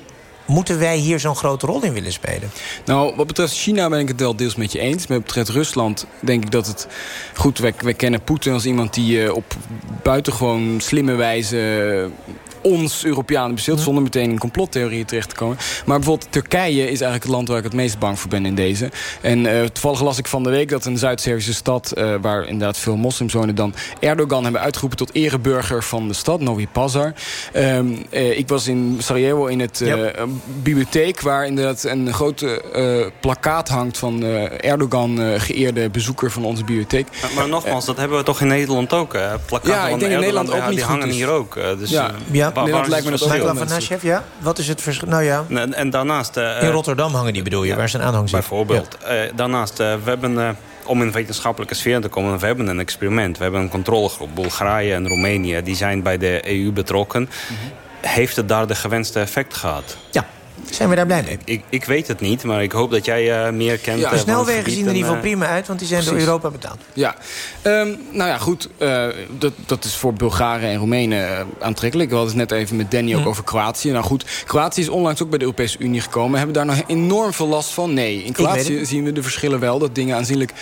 moeten wij hier zo'n grote rol in willen spelen? Nou, wat betreft China ben ik het wel deels met je eens. Maar wat betreft Rusland denk ik dat het... Goed, wij, kennen Poetin als iemand die eh, op buitengewoon slimme wijze... ons Europeanen bezielt, zonder meteen in complottheorieën terecht te komen. Maar bijvoorbeeld Turkije is eigenlijk het land waar ik het meest bang voor ben in deze. En eh, toevallig las ik van de week dat een Zuid-Servische stad... eh, waar inderdaad veel moslims wonen dan Erdogan hebben uitgeroepen... tot ereburger van de stad, Novi Pazar. Ehm, eh, ik was in Sarajevo in het bibliotheek... waar inderdaad een grote eh, plakkaat hangt van eh, Erdogan... eh, geëerde bezoeker van onze bibliotheek. Maar, maar nogmaals, dat hebben we toch in Nederland ook. Hè? Plakkaten Ja, ik van denk in Erdogan, Nederland ook ja, niet die goed hangen hier ook. Dus, Ja. Ja, waar- Nederland lijkt me dat ook ja? Wat is het verschil? Nou ja, En, en daarnaast... eh, in Rotterdam hangen die bedoel je, waar zijn aanhang zit. Bijvoorbeeld. Eh, daarnaast, eh, we hebben eh, om in wetenschappelijke sfeer te komen... we hebben een experiment. We hebben een controlegroep. Bulgarije en Roemenië die zijn bij de EU betrokken. Heeft het daar de gewenste effect gehad? Ja. Zijn we daar blij mee? Ik, ik weet het niet, maar ik hoop dat jij uh, meer kent. Ja, de snelwegen zien er in ieder geval prima uit, want die zijn Precies. door Europa betaald. Ja, um, nou ja, goed. Uh, dat, dat is voor Bulgaren en Roemenen aantrekkelijk. We hadden het net even met Danny ook hm. over Kroatië. Nou goed, Kroatië is onlangs ook bij de Europese Unie gekomen. Hebben daar nog enorm veel last van? Nee. In Kroatië zien we de verschillen wel, dat dingen aanzienlijk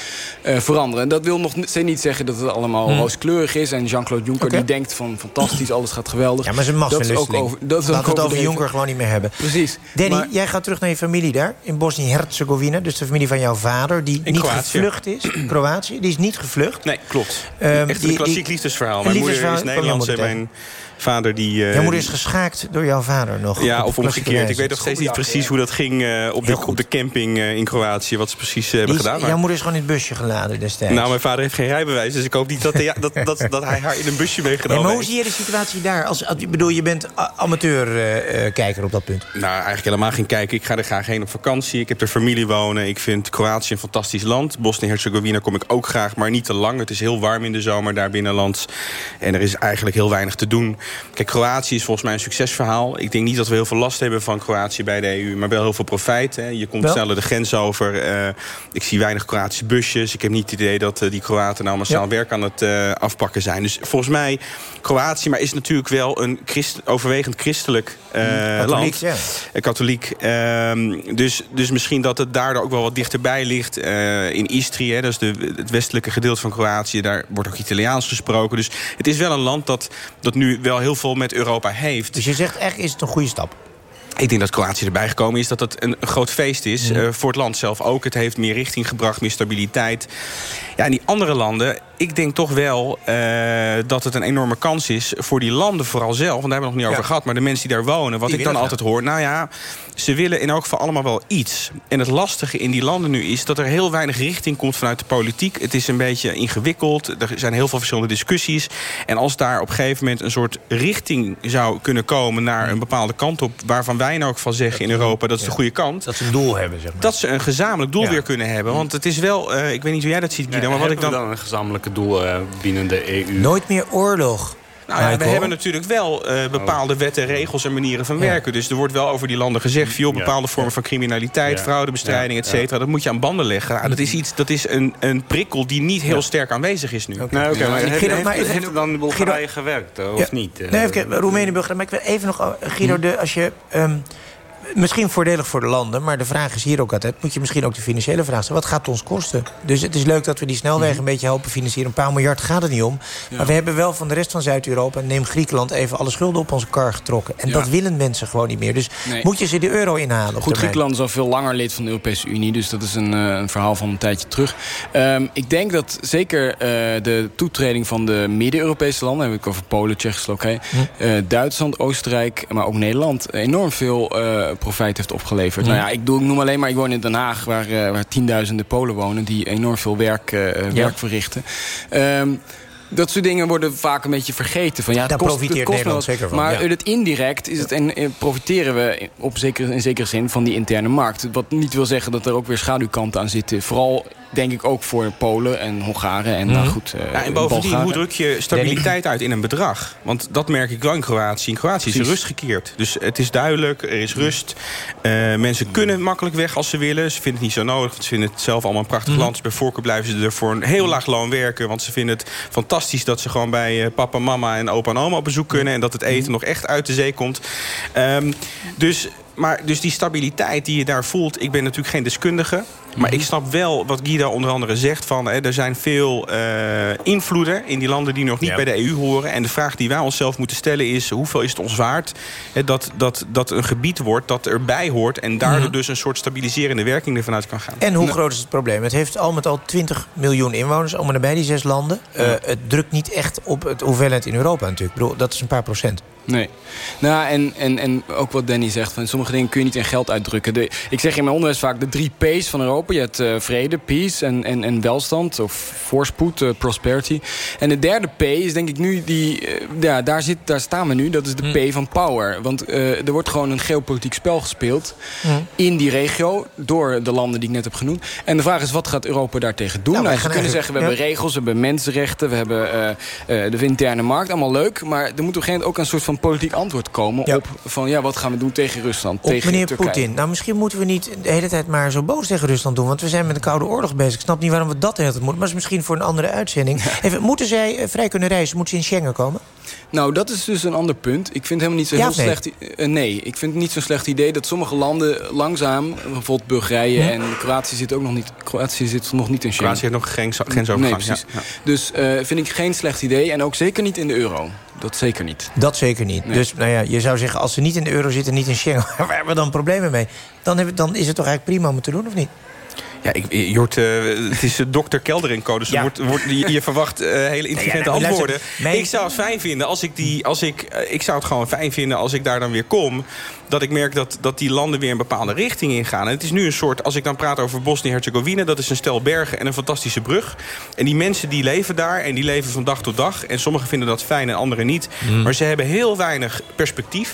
veranderen. En dat wil nog steeds niet zeggen dat het allemaal hm. rooskleurig is. En Jean-Claude Juncker okay. die denkt van fantastisch, alles gaat geweldig. Ja, maar ze mag dat is ook over, dat is Laten we het over Juncker gewoon niet meer hebben. Precies. Danny, maar, jij gaat terug naar je familie daar, in Bosnië-Herzegovina. Dus de familie van jouw vader, die in niet Kroatië. gevlucht is. Kroatië, die is niet gevlucht. Nee, klopt. Um, Echt een klassiek liefdesverhaal. Mijn moeder is Nederlands en mijn vader die... Uh, jouw moeder is geschaakt door jouw vader nog? Ja, of omgekeerd. Ik weet nog steeds niet precies hoe dat ging uh, op, de, op de camping uh, in Kroatië. Wat ze precies hebben is, gedaan. Maar... Jouw moeder is gewoon in het busje geladen destijds? Nou, mijn vader heeft geen rijbewijs. Dus ik hoop niet dat hij, dat, dat, dat hij haar in een busje meegenomen Maar hoe zie je de situatie daar? Als, ik bedoel, je bent amateur-kijker op dat punt. Nou, eigenlijk helemaal geen kijker. Ik ga er graag heen op vakantie. Ik heb er familie wonen. Ik vind Kroatië een fantastisch land. Bosnië-Herzegovina kom ik ook graag, maar niet te lang. Het is heel warm in de zomer daar binnenlands. En er is eigenlijk heel weinig te doen. Kijk, Kroatië is volgens mij een succesverhaal. Ik denk niet dat we heel veel last hebben van Kroatië bij de EU, maar wel heel veel profijt. Hè. Je komt wel? sneller de grens over. Uh, ik zie weinig Kroatische busjes. Ik heb niet het idee dat uh, die Kroaten nou massaal ja. werk aan het uh, afpakken zijn. Dus volgens mij, Kroatië, maar is natuurlijk wel een overwegend christelijk katholiek, land. Ja. katholiek. Ehm, dus, dus misschien dat het daardoor ook wel wat dichterbij ligt. in Istri, hè, dat is de, het westelijke gedeelte van Kroatië. Daar wordt ook Italiaans gesproken. Dus het is wel een land dat, dat nu wel heel veel met Europa heeft. Dus je zegt echt, is het een goede stap? Ik denk dat Kroatië erbij gekomen is dat het een groot feest is. Ja. Uh, voor het land zelf ook. Het heeft meer richting gebracht, meer stabiliteit. Ja, en die andere landen, ik denk toch wel uh, dat het een enorme kans is voor die landen vooral zelf. Want daar hebben we nog niet ja. over gehad. Maar de mensen die daar wonen, wat die ik dan altijd hoor. Nou ja, ze willen in elk geval allemaal wel iets. En het lastige in die landen nu is dat er heel weinig richting komt vanuit de politiek. Het is een beetje ingewikkeld. Er zijn heel veel verschillende discussies. En als daar op een gegeven moment een soort richting zou kunnen komen naar een bepaalde kant op, waarvan wij nou ook van zeggen in Europa dat is de goede kant. Dat ze een doel hebben, zeg maar. Dat ze een gezamenlijk doel ja. weer kunnen hebben. Want het is wel, uh, ik weet niet hoe jij dat ziet, Guido, ja, maar wat ik dan. dan een gezamenlijke doel uh, binnen de EU? Nooit meer oorlog. Nou ja, we hebben natuurlijk wel uh, bepaalde wetten, regels en manieren van werken. Ja. Dus er wordt wel over die landen gezegd... via bepaalde vormen van criminaliteit, ja. fraudebestrijding, et cetera. Dat moet je aan banden leggen. Ja, dat is, iets, dat is een, een prikkel die niet heel sterk aanwezig is nu. Okay. Nee, okay, maar heeft, maar heeft, heeft dan Bulgarije gewerkt, of niet? Nee, even, Roemenië, Bulgarije. Maar ik wil even nog, Guido, de, als je... Um, misschien voordelig voor de landen, maar de vraag is hier ook altijd... moet je misschien ook de financiële vraag stellen. Wat gaat het ons kosten? Dus het is leuk dat we die snelwegen een beetje helpen financieren. Een paar miljard gaat het niet om. Ja. Maar we hebben wel van de rest van Zuid-Europa... neem Griekenland even alle schulden op onze kar getrokken. En ja. dat willen mensen gewoon niet meer. Dus nee. moet je ze de euro inhalen? Goed, Griekenland is al veel langer lid van de Europese Unie. Dus dat is een, uh, een verhaal van een tijdje terug. Um, ik denk dat zeker uh, de toetreding van de midden-Europese landen... heb ik over Polen, Tsjechoslowakije... Hm. Uh, Duitsland, Oostenrijk, maar ook Nederland... enorm veel profijt heeft opgeleverd. Ja. Nou ja, ik, doe, ik noem alleen maar, ik woon in Den Haag... waar, uh, waar tienduizenden Polen wonen... die enorm veel werk, uh, ja. werk verrichten. Um, dat soort dingen worden vaak een beetje vergeten. Van, ja, Daar kost, profiteert kost Nederland zeker van. Maar ja. het indirect is het en, en profiteren we op zeker, in zekere zin van die interne markt. Wat niet wil zeggen dat er ook weer schaduwkanten aan zitten. Vooral denk ik ook voor Polen en Hongaren en mm -hmm. nou goed, uh, ja, En bovendien, hoe druk je stabiliteit uit in een bedrag? Want dat merk ik wel in Kroatië. In Kroatië is er rust gekeerd. Dus het is duidelijk, er is rust. Uh, mensen kunnen makkelijk weg als ze willen. Ze vinden het niet zo nodig, want ze vinden het zelf allemaal een prachtig mm -hmm. land. Bij voorkeur blijven ze er voor een heel laag loon werken. Want ze vinden het fantastisch dat ze gewoon bij uh, papa, mama en opa en oma op bezoek kunnen. En dat het eten nog echt uit de zee komt. Um, dus... Maar dus die stabiliteit die je daar voelt... ik ben natuurlijk geen deskundige... Maar ik snap wel wat Guido onder andere zegt van... Hè, er zijn veel uh, invloeden in die landen die nog niet ja. bij de EU horen. En de vraag die wij onszelf moeten stellen is... hoeveel is het ons waard hè, dat, dat, dat een gebied wordt dat erbij hoort... en daardoor dus een soort stabiliserende werking ervan uit kan gaan. En hoe groot is het probleem? Het heeft al met al 20 miljoen inwoners, allemaal erbij die zes landen. Ja. Uh, het drukt niet echt op het hoeveelheid in Europa natuurlijk. Ik bedoel, dat is een paar procent. Nee. Nou, en, en, en ook wat Danny zegt. Van sommige sommige dingen kun je niet in geld uitdrukken. De, ik zeg in mijn onderwijs vaak de drie P's van Europa. Je hebt uh, vrede, peace en, en, en welstand. Of voorspoed, uh, prosperity. En de derde P is denk ik nu die... Uh, ja, daar, zit, daar staan we nu. Dat is de Hm. P van power. Want er wordt gewoon een geopolitiek spel gespeeld... Hm. in die regio door de landen die ik net heb genoemd. En de vraag is, wat gaat Europa daartegen doen? Nou, Nou, kunnen eigenlijk- zeggen, we hebben ja. regels, we hebben mensenrechten... we hebben eh, eh, de interne markt, allemaal leuk. Maar er moet op een gegeven moment ook een soort van politiek antwoord komen... op van, ja, wat gaan we doen tegen Rusland, Op tegen meneer Turkije. Poetin. Nou, misschien moeten we niet de hele tijd maar zo boos tegen Rusland doen. Want we zijn met een koude oorlog bezig. Ik snap niet waarom we dat de tijd moeten. Maar dat is misschien voor een andere uitzending. Even, moeten zij eh, vrij kunnen reizen? Moeten ze in Schengen komen? Nou, dat is dus een ander punt. Ik vind het helemaal niet zo Ja heel nee? slecht... eh, nee, ik vind het niet zo'n slecht idee dat sommige landen langzaam... bijvoorbeeld Bulgarije en Kroatië zit ook nog niet... Kroatië zit nog niet in Schengen. Kroatië heeft nog geen grens- grensovergang, Nee, precies. ja, ja. Dus eh, vind ik geen slecht idee. En ook zeker niet in de euro. Dat zeker niet. Dat zeker niet. Nee. Dus nou ja, je zou zeggen, als ze niet in de euro zitten, niet in Schengen... waar hebben we dan problemen mee? Dan, hebben, dan is het toch eigenlijk prima om het te doen, of niet? Ja, ik, Jort, eh, het is de dokter Kelder en code. Dus wordt, wordt, je, je verwacht eh, hele intelligente Nee, ja, nou, antwoorden. luister, mijn- Ik zou het fijn vinden als ik die. Als ik, eh, ik zou het gewoon fijn vinden als ik daar dan weer kom. Dat ik merk dat, dat die landen weer een bepaalde richting ingaan. En het is nu een soort. Als ik dan praat over Bosnië-Herzegovina, dat is een stel bergen en een fantastische brug. En die mensen die leven daar en die leven van dag tot dag. En sommigen vinden dat fijn en anderen niet. Mm. Maar ze hebben heel weinig perspectief.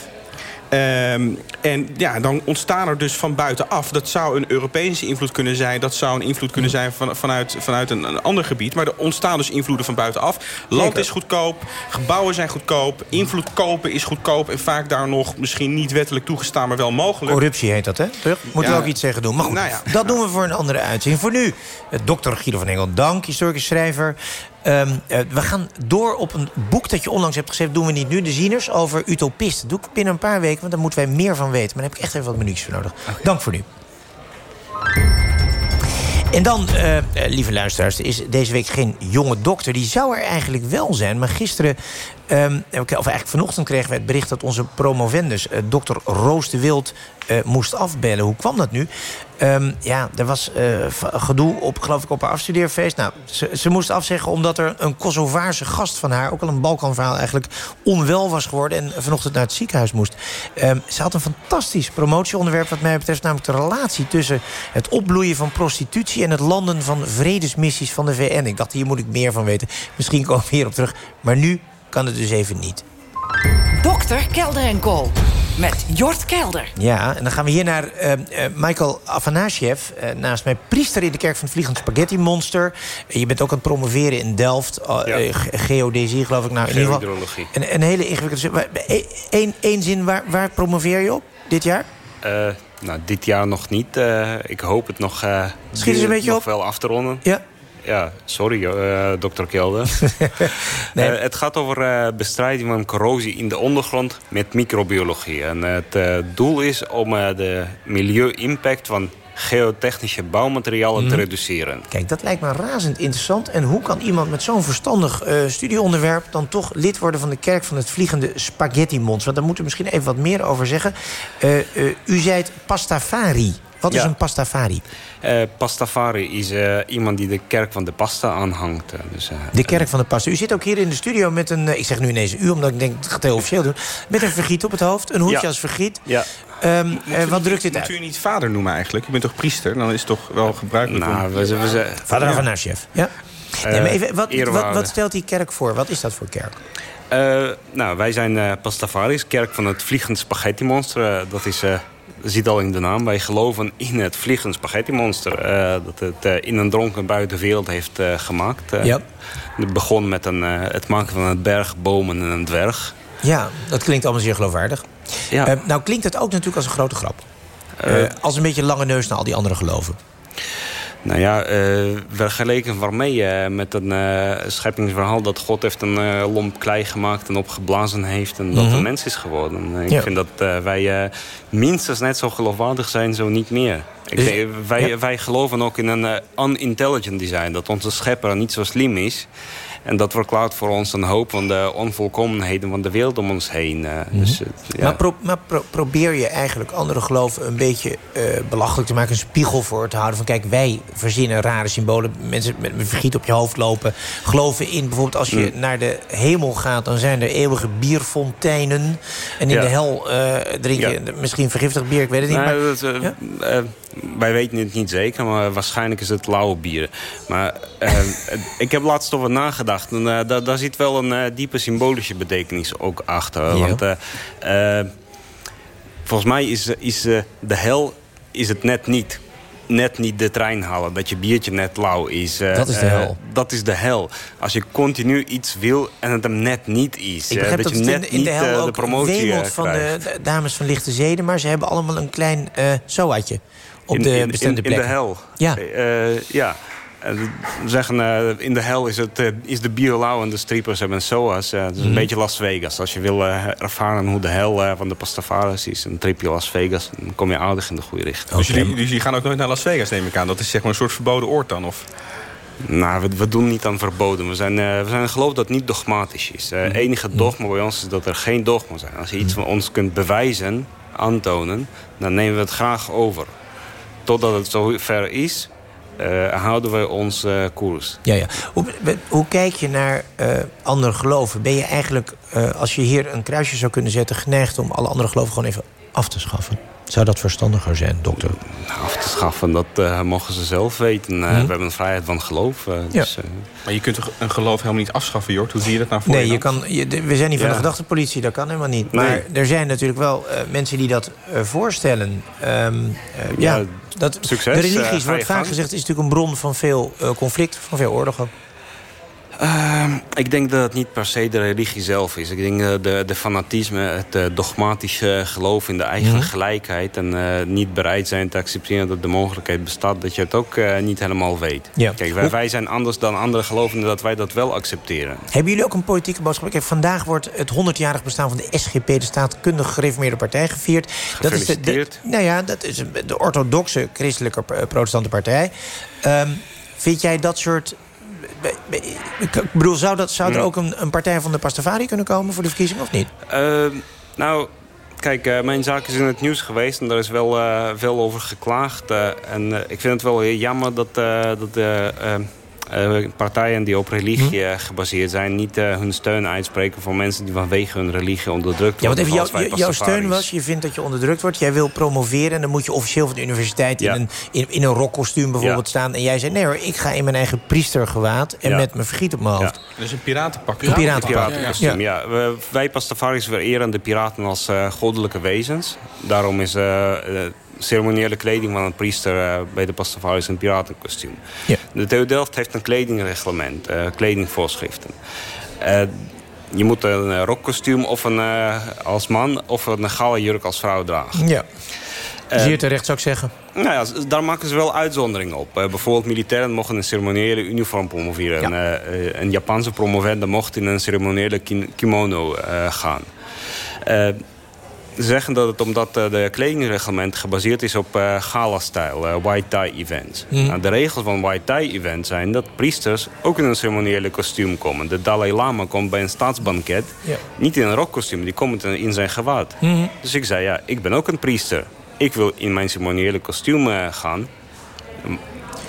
Ehm, en ja, dan ontstaan er dus van buitenaf. Dat zou een Europese invloed kunnen zijn. Dat zou een invloed kunnen zijn van, vanuit, vanuit een, een ander gebied. Maar er ontstaan dus invloeden van buitenaf. Land is goedkoop. Gebouwen zijn goedkoop. Invloed kopen is goedkoop. En vaak daar nog misschien niet wettelijk toegestaan, maar wel mogelijk. Corruptie heet dat, hè? Terug? Moeten Ja. we ook iets zeggen doen. Maar goed, Nou ja. dat doen we voor een andere uitzending. Voor nu, eh, dokter Guido van Engel, dank, historisch schrijver. Ehm, eh, we gaan door op een boek dat je onlangs hebt geschreven. doen we niet nu, De Zieners, over utopisten. Dat doe ik binnen een paar weken, want daar moeten wij meer van weten. Maar daar heb ik echt even wat minuutjes voor nodig. Dank voor nu. En dan, eh, eh, lieve luisteraars, er is deze week geen jonge dokter. Die zou er eigenlijk wel zijn. Maar gisteren, ehm, of eigenlijk vanochtend kregen we het bericht... dat onze promovendus, eh, dokter Roos de Wild, eh, moest afbellen. Hoe kwam dat nu? Ehm, ja, er was eh, gedoe op, geloof ik, op haar afstudeerfeest. Nou, ze, ze moest afzeggen omdat er een Kosovaarse gast van haar... ook al een Balkanverhaal eigenlijk onwel was geworden... en vanochtend naar het ziekenhuis moest. Ehm, ze had een fantastisch promotieonderwerp wat mij betreft... namelijk de relatie tussen het opbloeien van prostitutie... en het landen van vredesmissies van de VN. Ik dacht, hier moet ik meer van weten. Misschien komen we hierop terug. Maar nu kan het dus even niet. Dokter Kelder en Co. Met Jort Kelder. Ja, en dan gaan we hier naar eh, eh, Michael Afanasiev. eh, naast mij priester in de kerk van het Vliegend Spaghetti Monster. Eh, je bent ook aan het promoveren in Delft. eh, eh, ge- geodäsie, geloof ik. Nou, in ieder geval Geohydrologie. een, een hele ingewikkelde... Eén één zin, waar, waar promoveer je op dit jaar? Eh, nou, dit jaar nog niet. Ik hoop het nog, eh Schiet eens een beetje nog op. wel af te ronden. Ja. Ja, sorry, eh dokter Kelder. Nee. Eh, het gaat over eh, bestrijding van corrosie in de ondergrond met microbiologie. En het doel is om de milieu-impact van geotechnische bouwmaterialen te Mhm. reduceren. Kijk, dat lijkt me razend interessant. En hoe kan iemand met zo'n verstandig studieonderwerp... dan toch lid worden van de kerk van het Vliegende Spaghetti Monster? Want daar moeten we misschien even wat meer over zeggen. U zei het pastafari. Wat is een pastafari? Eh, Pastafari is eh, iemand die de kerk van de pasta aanhangt. Eh, Dus, eh, De kerk van de pasta. U zit ook hier in de studio met een... Ik zeg nu ineens u, omdat ik denk, het gaat heel officieel doen. Met een vergiet op het hoofd. Een hoedje Ja. als vergiet. Ja. Ehm, Moet eh, u wat niet- drukt dit moet uit? u niet vader noemen eigenlijk? U bent toch priester? Dan is het toch wel gebruikelijk Nou, om... we we Vader Ja. Afanasiev. Ja. Nee, maar even, wat, wat, stelt die kerk voor? Wat is dat voor kerk? Eh, nou, wij zijn eh Pastafaris, kerk van het vliegend spaghetti monster. Dat is, eh, zit al in de naam. Wij geloven in het vliegend spaghetti monster. eh, dat het eh, in een dronken buitenwereld heeft eh, gemaakt. Ja. Het begon met een, het maken van een berg, bomen en een dwerg. Ja, dat klinkt allemaal zeer geloofwaardig. Ja. Nou klinkt het ook natuurlijk als een grote grap. Als een beetje lange neus naar al die andere geloven. Nou ja, eh vergeleken waarmee eh, met een eh, scheppingsverhaal... dat God heeft een lomp klei gemaakt en opgeblazen heeft... en dat Mhm. een mens is geworden. Ik Ja. vind dat wij minstens net zo geloofwaardig zijn, zo niet meer. Ik denk, wij, ja. wij geloven ook in een unintelligent design. Dat onze schepper niet zo slim is. En dat verklaart voor ons een hoop van de onvolkomenheden van de wereld om ons heen. eh. dus, eh, ja. Maar, pro- maar pro- probeer je eigenlijk andere geloven een beetje eh, belachelijk te maken, een spiegel voor te houden. Van kijk, wij verzinnen rare symbolen. Mensen met een vergiet op je hoofd lopen. Geloven in bijvoorbeeld als je Mm. naar de hemel gaat, dan zijn er eeuwige bierfonteinen. En in Ja. de hel drink je Ja. misschien vergiftigd bier, ik weet het niet. Maar, dat, wij weten het niet zeker, maar waarschijnlijk is het lauwe bieren. Maar eh, ik heb laatst over nagedacht. En, eh, daar, daar zit wel een eh, diepe symbolische betekenis ook achter. Ja. Want volgens mij is, is de hel is het net niet. Net niet de trein halen, dat je biertje net lauw is. Dat is de hel. dat is de hel. Als je continu iets wil en het hem net niet is. ik begrijp dat, dat, je net in, in de niet hel de ook promotie wemelt eh, van de, de dames van lichte zeden... maar ze hebben allemaal een klein eh zoatje op In- de in- bestemde in, in plek. de hel. Ja. Eh, ja. We zeggen, eh, in de hel is, het, eh, is de bier lauw en de strippers hebben SOA's. Het is een Mhm. beetje Las Vegas. Als je wil ervaren hoe de hel van de Pastafaris is... een tripje Las Vegas, dan kom je aardig in de goede richting. Dus, jullie, dus jullie gaan ook nooit naar Las Vegas, neem ik aan. Dat is zeg maar een soort verboden oord dan? Of? Nou, we, we doen niet aan verboden. We zijn, eh, we zijn een geloof dat niet dogmatisch is. Het Mhm. enige dogma bij ons is dat er geen dogma zijn. Als je iets van ons kunt bewijzen, aantonen... dan nemen we het graag over. Totdat het zo ver is, eh, houden we ons eh, koers. Ja, ja. Hoe, kijk je naar eh, andere geloven? Ben je eigenlijk, als je hier een kruisje zou kunnen zetten... geneigd om alle andere geloven gewoon even af te schaffen? Zou dat verstandiger zijn, dokter? Af te schaffen, dat eh, mogen ze zelf weten. Eh, Mhm. We hebben een vrijheid van geloof. eh, dus, eh, Maar je kunt een geloof helemaal niet afschaffen, Jort? Hoe zie je dat nou voor Nee, je kan, je, we zijn niet van Ja. de gedachtepolitie, dat kan helemaal niet. Nee. Maar er zijn natuurlijk wel eh, mensen die dat voorstellen. Ehm, eh, ja, Ja, dat, succes, de religies, wordt vaak gang. gezegd, is natuurlijk een bron van veel eh, conflict, van veel oorlog Ehm, ik denk dat het niet per se de religie zelf is. Ik denk dat de, de fanatisme, het eh, dogmatische geloof in de eigen Mhm. gelijkheid... en eh, niet bereid zijn te accepteren dat de mogelijkheid bestaat... dat je het ook eh, niet helemaal weet. Ja. Kijk, wij, zijn anders dan andere gelovenden dat wij dat wel accepteren. Hebben jullie ook een politieke boodschap? Kijk, vandaag wordt het 100-jarig bestaan van de SGP, de staatkundig gereformeerde partij, gevierd. Dat is de, nou ja, dat is de orthodoxe christelijke eh, protestante partij. Ehm, vind jij dat soort... Ik bedoel, zou, dat, zou er ook een, een partij van de Pastafari kunnen komen voor de verkiezing of niet? Ehm, nou, kijk, eh, mijn zaak is in het nieuws geweest en daar is wel eh, veel over geklaagd. eh, en ik vind het wel heel jammer dat, dat de eh, partijen die op religie Hm? eh, gebaseerd zijn... niet eh, hun steun uitspreken voor mensen die vanwege hun religie onderdrukt Ja, worden. jou- jouw steun was, je vindt dat je onderdrukt wordt. Jij wil promoveren en dan moet je officieel van de universiteit... Ja. in, een, in, in een rockkostuum bijvoorbeeld Ja. staan. En jij zei, nee hoor, ik ga in mijn eigen priestergewaad... en Ja. met mijn vergiet op mijn hoofd. Dus een piratenpak. Een piratenpak. Piratenkostuum, ja. We- wij Pastafaris vereren de piraten als goddelijke wezens. Daarom is ceremoniële kleding van een priester eh, bij de Pastafaris een piratenkostuum. Ja. De TU Delft heeft een kledingreglement, eh, kledingvoorschriften. Eh, je moet een rokkostuum of een, als man of een gale jurk als vrouw dragen. Ja. Zeer terecht zou ik zeggen. nou ja, daar maken ze wel uitzonderingen op. Bijvoorbeeld militairen mochten een ceremoniële uniform promoveren. Ja. Een, een Japanse promovenda mocht in een ceremoniële kimono gaan. Eh, ze zeggen dat het omdat eh, de kledingreglement gebaseerd is op eh gala-stijl, eh, white tie events. Mhm. Nou, de regels van white tie events zijn dat priesters ook in een ceremoniële kostuum komen. De Dalai Lama komt bij een staatsbanket niet in een rockkostuum, die komt in- zijn gewaad. Mhm. Dus ik zei, ja, ik ben ook een priester. Ik wil in mijn ceremoniële kostuum eh, gaan.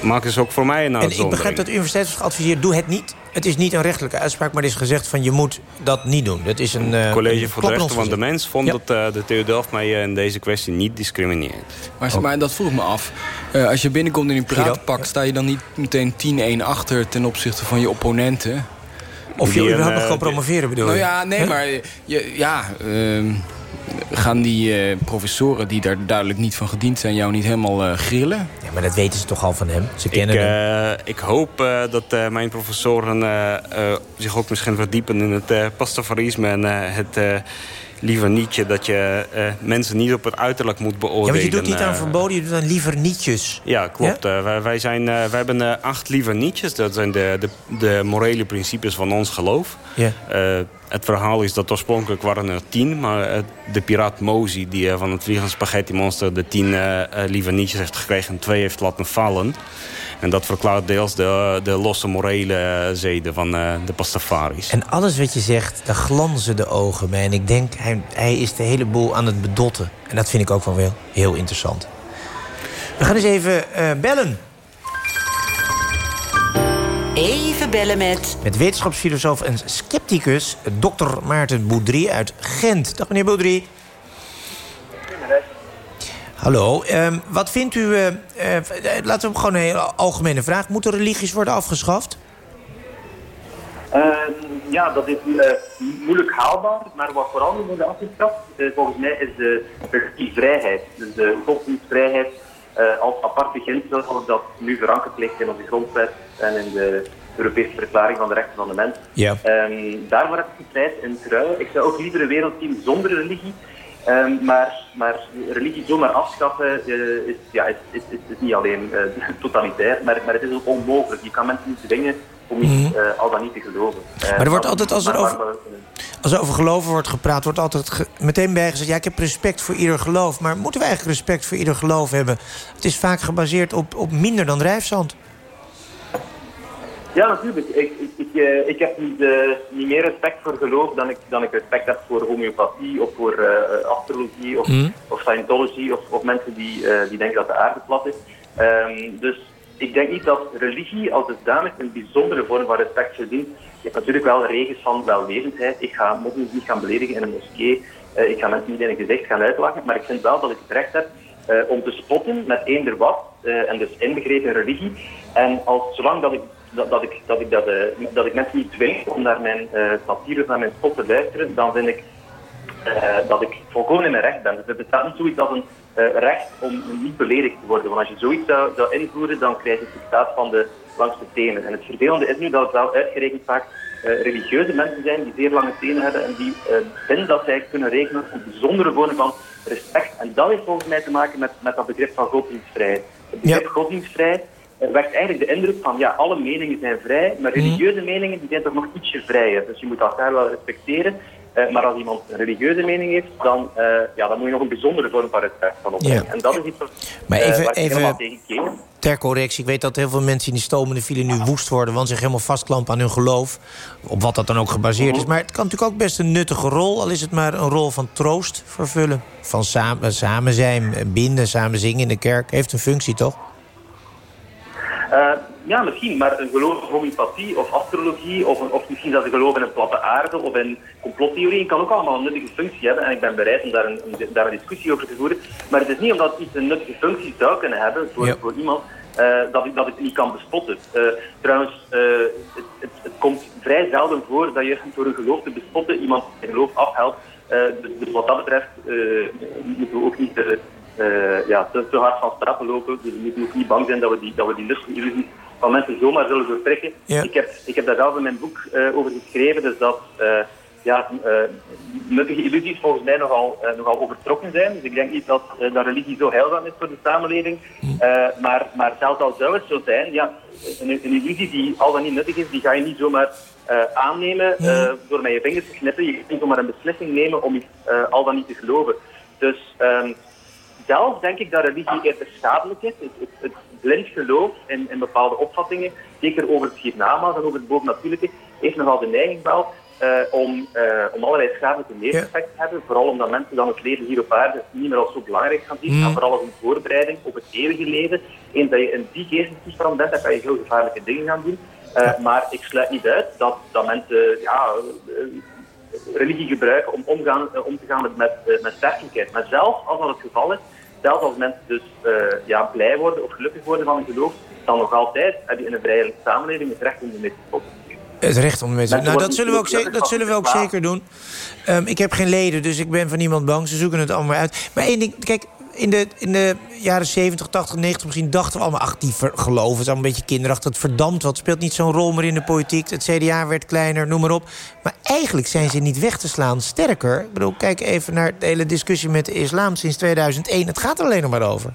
Maak dus ook voor mij een En ik uitzondering. begrijp dat de universiteit heeft geadviseerd, doe het niet. Het is niet een rechtelijke uitspraak, maar er is gezegd van je moet dat niet doen. Dat is een, eh, Het College een voor de Rechten van de. Mens vond Ja. dat eh, de TU Delft mij eh, in deze kwestie niet discrimineert. Maar, maar dat vroeg ik me af. Eh, als je binnenkomt in een piratenpak... sta je dan niet meteen 10-1 achter ten opzichte van je opponenten? Of je überhaupt eh, nog kan promoveren, bedoel Nou je? ja, nee, Huh? maar je, ja, ehm, gaan die eh, professoren die daar duidelijk niet van gediend zijn... jou niet helemaal eh, grillen? Ja, maar dat weten ze toch al van hem? Ze Ik, kennen hem. eh, ik hoop eh, dat eh, mijn professoren eh, eh, zich ook misschien verdiepen in het uh, pastafarisme en eh, het eh liever nietje dat je eh, mensen niet op het uiterlijk moet Ja, beoordelen. want je doet niet aan verboden, je doet aan liever nietjes. Ja, klopt. Wij, wij, zijn, eh, wij hebben eh, acht liever nietjes. Dat zijn de, de, de morele principes van ons geloof. Ja. Het verhaal is dat oorspronkelijk waren er tien. Maar eh, de piraat Mozi, die eh, van het vliegende spaghetti monster... de tien eh, liever nietjes heeft gekregen en twee heeft laten vallen. En dat verklaart deels de, de losse morele zeden van de Pastafaris. En alles wat je zegt, daar glanzen de ogen mee. En ik denk, hij, hij is de hele boel aan het bedotten. En dat vind ik ook wel heel, heel interessant. We gaan eens even bellen. Even bellen met... Met wetenschapsfilosoof en scepticus, dokter Maarten Boudry uit Gent. Dag meneer Boudry. Hallo, um, wat vindt u... Uh, uh, laten we gewoon een hele algemene vraag. Moeten religies worden afgeschaft? Uh, ja, dat is uh, moeilijk haalbaar. Maar wat vooral moet worden afgeschaft, uh, volgens mij, is de vrijheid. Dus de godsdienstvrijheid als apart beginsel dat nu verankerd ligt in onze grondwet en in de Europese Verklaring van de Rechten van de Mens. Ja. Um, daarvoor heb ik gepleit in trouw. Ik zou ook liever een wereld zien zonder religie. Um, maar, maar religie zomaar afschaffen uh, is, ja, is, is, is, niet alleen uh, totalitair, maar, maar het is ook onmogelijk. Je kan mensen niet dwingen om iets mm -hmm. uh, al dan niet te geloven. maar er wordt altijd, als er over, als er over geloven wordt gepraat, wordt altijd ge meteen bijgezegd... ja, ik heb respect voor ieder geloof. Maar moeten we eigenlijk respect voor ieder geloof hebben? Het is vaak gebaseerd op, op minder dan drijfzand. Ja, natuurlijk. Ik, ik, ik, uh, ik heb niet, niet, meer respect voor geloof dan ik, dan ik respect heb voor homeopathie of voor astrologie of, mm. of Scientology of, of, mensen die, die denken dat de aarde plat is. Um, dus ik denk niet dat religie als dusdanig een bijzondere vorm van respect verdient. Je hebt natuurlijk wel regels van welwezendheid. Ik ga moslims niet gaan beledigen in een moskee. ik ga mensen niet in een gezicht gaan uitlachen. Maar ik vind wel dat ik het recht heb om te spotten met eender wat. en dus inbegrepen religie. En als, zolang dat ik dat, ik, dat, ik, mensen niet dwing om naar mijn satire of naar mijn spot te luisteren, dan vind ik dat ik volkomen in mijn recht ben. Dus er bestaat niet zoiets als een recht om niet beledigd te worden. Want als je zoiets zou, zou invoeren, dan krijg je het staat van de langste tenen. En het vervelende is nu dat het wel uitgerekend vaak religieuze mensen zijn die zeer lange tenen hebben en die vinden dat zij kunnen rekenen op een bijzondere vorm van respect. En dat heeft volgens mij te maken met, met dat begrip van godsdienstvrijheid. Het begrip ja. godsdienstvrijheid wekt eigenlijk de indruk van, ja, alle meningen zijn vrij, maar religieuze meningen die zijn toch nog ietsje vrijer. Dus je moet elkaar wel respecteren. Uh, maar als iemand een religieuze mening heeft, dan, uh, ja, dan moet je nog een bijzondere vorm van respect van opbrengen. Ja. En dat is iets wat, maar even, uh, ik even tegen keer. Ter correctie, ik weet dat heel veel mensen in die stomende file nu woest worden... want zich helemaal vastklampen aan hun geloof, op wat dat dan ook gebaseerd is. Maar het kan natuurlijk ook best een nuttige rol... al is het maar een rol van troost vervullen. Van samen, samen zijn, binden, samen zingen in de kerk. Heeft een functie, toch? Ja, misschien, maar een geloof in homeopathie of astrologie, of, of misschien dat ze geloven in platte aarde of in complottheorieën, kan ook allemaal een nuttige functie hebben. En ik ben bereid om daar een, daar een discussie over te voeren. Maar het is niet omdat iets een nuttige functie zou kunnen hebben voor, ja. voor iemand, uh, dat, ik, dat ik het niet kan bespotten. Uh, trouwens, het, het, het, komt vrij zelden voor dat je door een geloof te bespotten iemand zijn geloof afhelpt. Dus, dus, wat dat betreft moeten we ook niet ja, te, te, hard van straffen lopen. Dus we moeten ook niet bang zijn dat we die, dat we die illusies van mensen zomaar zullen vertrekken. Ja. Ik, heb, ik heb daar zelf in mijn boek uh, over geschreven, dus dat uh, ja, nuttige illusies volgens mij nogal, nogal overtrokken zijn. Dus ik denk niet dat, dat religie zo heilzaam is voor de samenleving. maar, maar zelfs al zou het zo zijn, ja, een, een illusie die al dan niet nuttig is, die ga je niet zomaar aannemen door met je vingers te knippen. Je kunt niet zomaar een beslissing nemen om iets al dan niet te geloven. Dus... Um, zelf denk ik dat religie eerder schadelijk is. Het, het, het blind geloof in, in, bepaalde opvattingen, zeker over het hiernamaals en over het bovennatuurlijke, heeft nogal de neiging wel uh, om, uh, om allerlei schadelijke neveneffecten te hebben. Vooral omdat mensen dan het leven hier op aarde niet meer als zo belangrijk gaan zien. Mm. En vooral als een voorbereiding op het eeuwige leven. Eens dat je in die geestestoestand bent, dan kan je heel gevaarlijke dingen gaan doen. Uh, maar ik sluit niet uit dat, dat mensen ja, religie gebruiken om omgaan, om te gaan met, met, met. Maar zelfs als dat het geval is, zelfs als mensen dus uh, ja, blij worden of gelukkig worden van een geloof, dan nog altijd heb je in een vrije samenleving het recht om ermee te stoppen. Het recht om ermee te Nou, dat zullen we ook, zeker, dat zullen we ook zeker doen. Um, ik heb geen leden, dus ik ben van niemand bang. Ze zoeken het allemaal uit. Maar één ding, kijk, in de, in de jaren 70, 80, 90 misschien dachten we allemaal... ach, die geloven is allemaal een beetje kinderachtig. Het verdampt wat, speelt niet zo'n rol meer in de politiek. Het CDA werd kleiner, noem maar op. Maar eigenlijk zijn ze niet weg te slaan. Sterker, ik bedoel, kijk even naar de hele discussie met de islam sinds 2001. Het gaat er alleen nog maar over.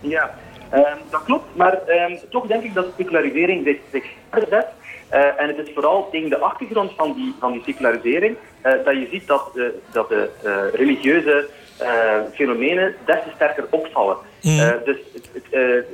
Ja, uh, dat klopt. Maar uh, toch denk ik dat secularisering zich, zich zet... Uh, en het is vooral tegen de achtergrond van die, van die secularisering uh, dat je ziet dat, dat de religieuze fenomenen des te sterker opvallen. Mm. dus het, het,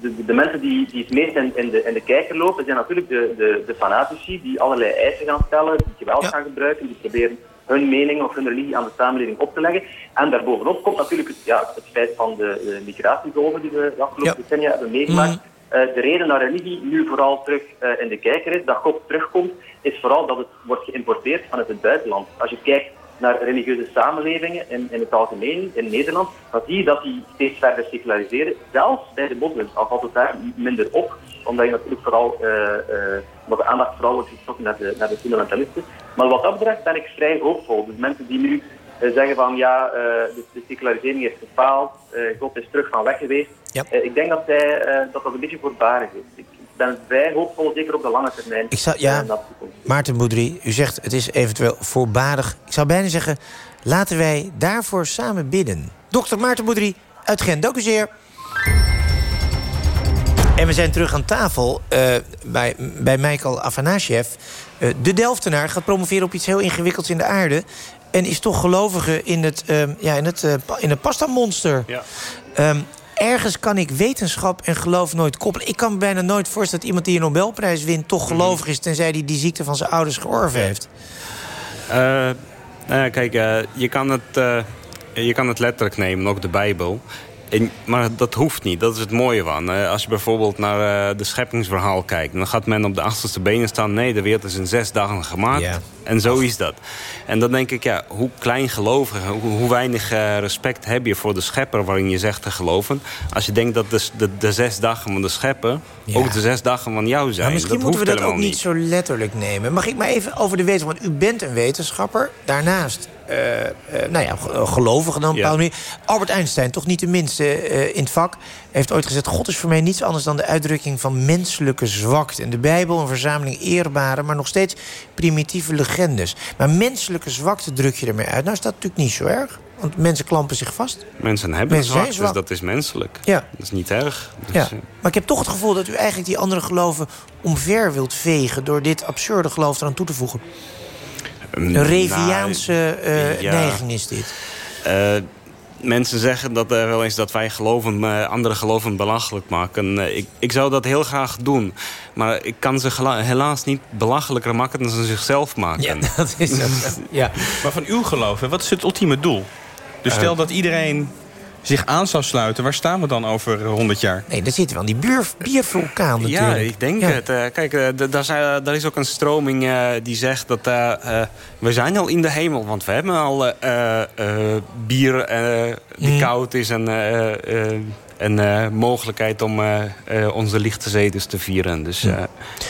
de, de, mensen die, die het meest in, in, de, in de kijker lopen, zijn natuurlijk de, de, de fanatici die allerlei eisen gaan stellen, die geweld gaan gebruiken, die proberen hun mening of hun religie aan de samenleving op te leggen. En daarbovenop komt natuurlijk het, ja, het feit van de, de migratiegolven die we de afgelopen decennia hebben meegemaakt. Eh, de reden dat religie nu vooral terug eh, in de kijker is, dat God terugkomt, is vooral dat het wordt geïmporteerd vanuit het buitenland. Als je kijkt naar religieuze samenlevingen in, in het algemeen, in Nederland, dan zie je dat die steeds verder seculariseren, zelfs bij de moslims. Al valt het daar minder op, omdat je natuurlijk vooral, uh, uh, de aandacht vooral wordt getrokken naar de, naar de fundamentalisten. Maar wat dat betreft ben ik vrij hoopvol. Dus mensen die nu uh, zeggen van ja, de, de, secularisering heeft gefaald, God is terug van weg geweest. Ja. ik denk dat, zij, dat dat een beetje voorbarig is. Ik, ben vrij hoopvol, zeker op de lange termijn. Ik zou, ja, Maarten Boudry, u zegt het is eventueel voorbarig. Ik zou bijna zeggen, laten wij daarvoor samen bidden. Dokter Maarten Boudry uit Gent, dank u zeer. En we zijn terug aan tafel uh, bij, bij Michael Afanasiev. Uh, de Delftenaar gaat promoveren op iets heel ingewikkelds in de aarde... en is toch gelovige in het, uh, ja, in het, in het pasta-monster. Ja. Um, ergens kan ik wetenschap en geloof nooit koppelen. Ik kan me bijna nooit voorstellen dat iemand die een Nobelprijs wint... toch gelovig is, tenzij hij die ziekte van zijn ouders georven heeft. Uh, nou, kijk, uh, je, kan het, uh, je kan het letterlijk nemen, ook de Bijbel. En, maar dat hoeft niet, dat is het mooie van. als je bijvoorbeeld naar de scheppingsverhaal kijkt... dan gaat men op de achterste benen staan... nee, de wereld is in zes dagen gemaakt. En zo is dat. En dan denk ik, ja, hoe kleingelovig, hoe, hoe weinig uh, respect heb je voor de schepper waarin je zegt te geloven. Als je denkt dat de, de, de zes dagen van de schepper Ja. ook de zes dagen van jou zijn. Maar misschien dat moeten we dat ook niet zo letterlijk nemen. Mag ik maar even over de wetenschap... want u bent een wetenschapper. Daarnaast, eh, eh, nou ja, ge- gelovige dan op een bepaalde manier. Albert Einstein, toch niet de minste eh, in het vak... heeft ooit gezegd... God is voor mij niets anders dan de uitdrukking van menselijke zwakte. En de Bijbel een verzameling eerbare... maar nog steeds primitieve legendes. Maar menselijke zwakte druk je ermee uit. Nou is dat natuurlijk niet zo erg. Want mensen klampen zich vast. Mensen hebben Mensen zwak, zijn zwak. dus dat is menselijk. Ja. Dat is niet erg. Dus, Ja, eh, maar ik heb toch het gevoel dat u eigenlijk die andere geloven omver wilt vegen... door dit absurde geloof eraan toe te voegen. Een Reviaanse eh, ja. neiging is dit. Eh, mensen zeggen dat, eh, wel eens dat wij geloven, eh, andere geloven belachelijk maken. Eh, ik, ik zou dat heel graag doen. Maar ik kan ze helaas niet belachelijker maken dan ze zichzelf maken. Ja, dat is het. Ja. Maar van uw geloof, hè, wat is het ultieme doel? Dus stel dat iedereen zich aan zou sluiten. Waar staan we dan over 100 jaar? Nee, daar zitten we aan die bier, biervulkaan Ja, natuurlijk. ik denk Ja. het. Eh, kijk, eh, d- daar, zijn- daar is ook een stroming eh, die zegt dat eh, eh, we zijn al in de hemel. Want we hebben al eh, eh, eh, bier eh, die Mm. koud is en eh, eh, een eh, mogelijkheid om eh, eh, onze lichte zedes te vieren. Dus eh,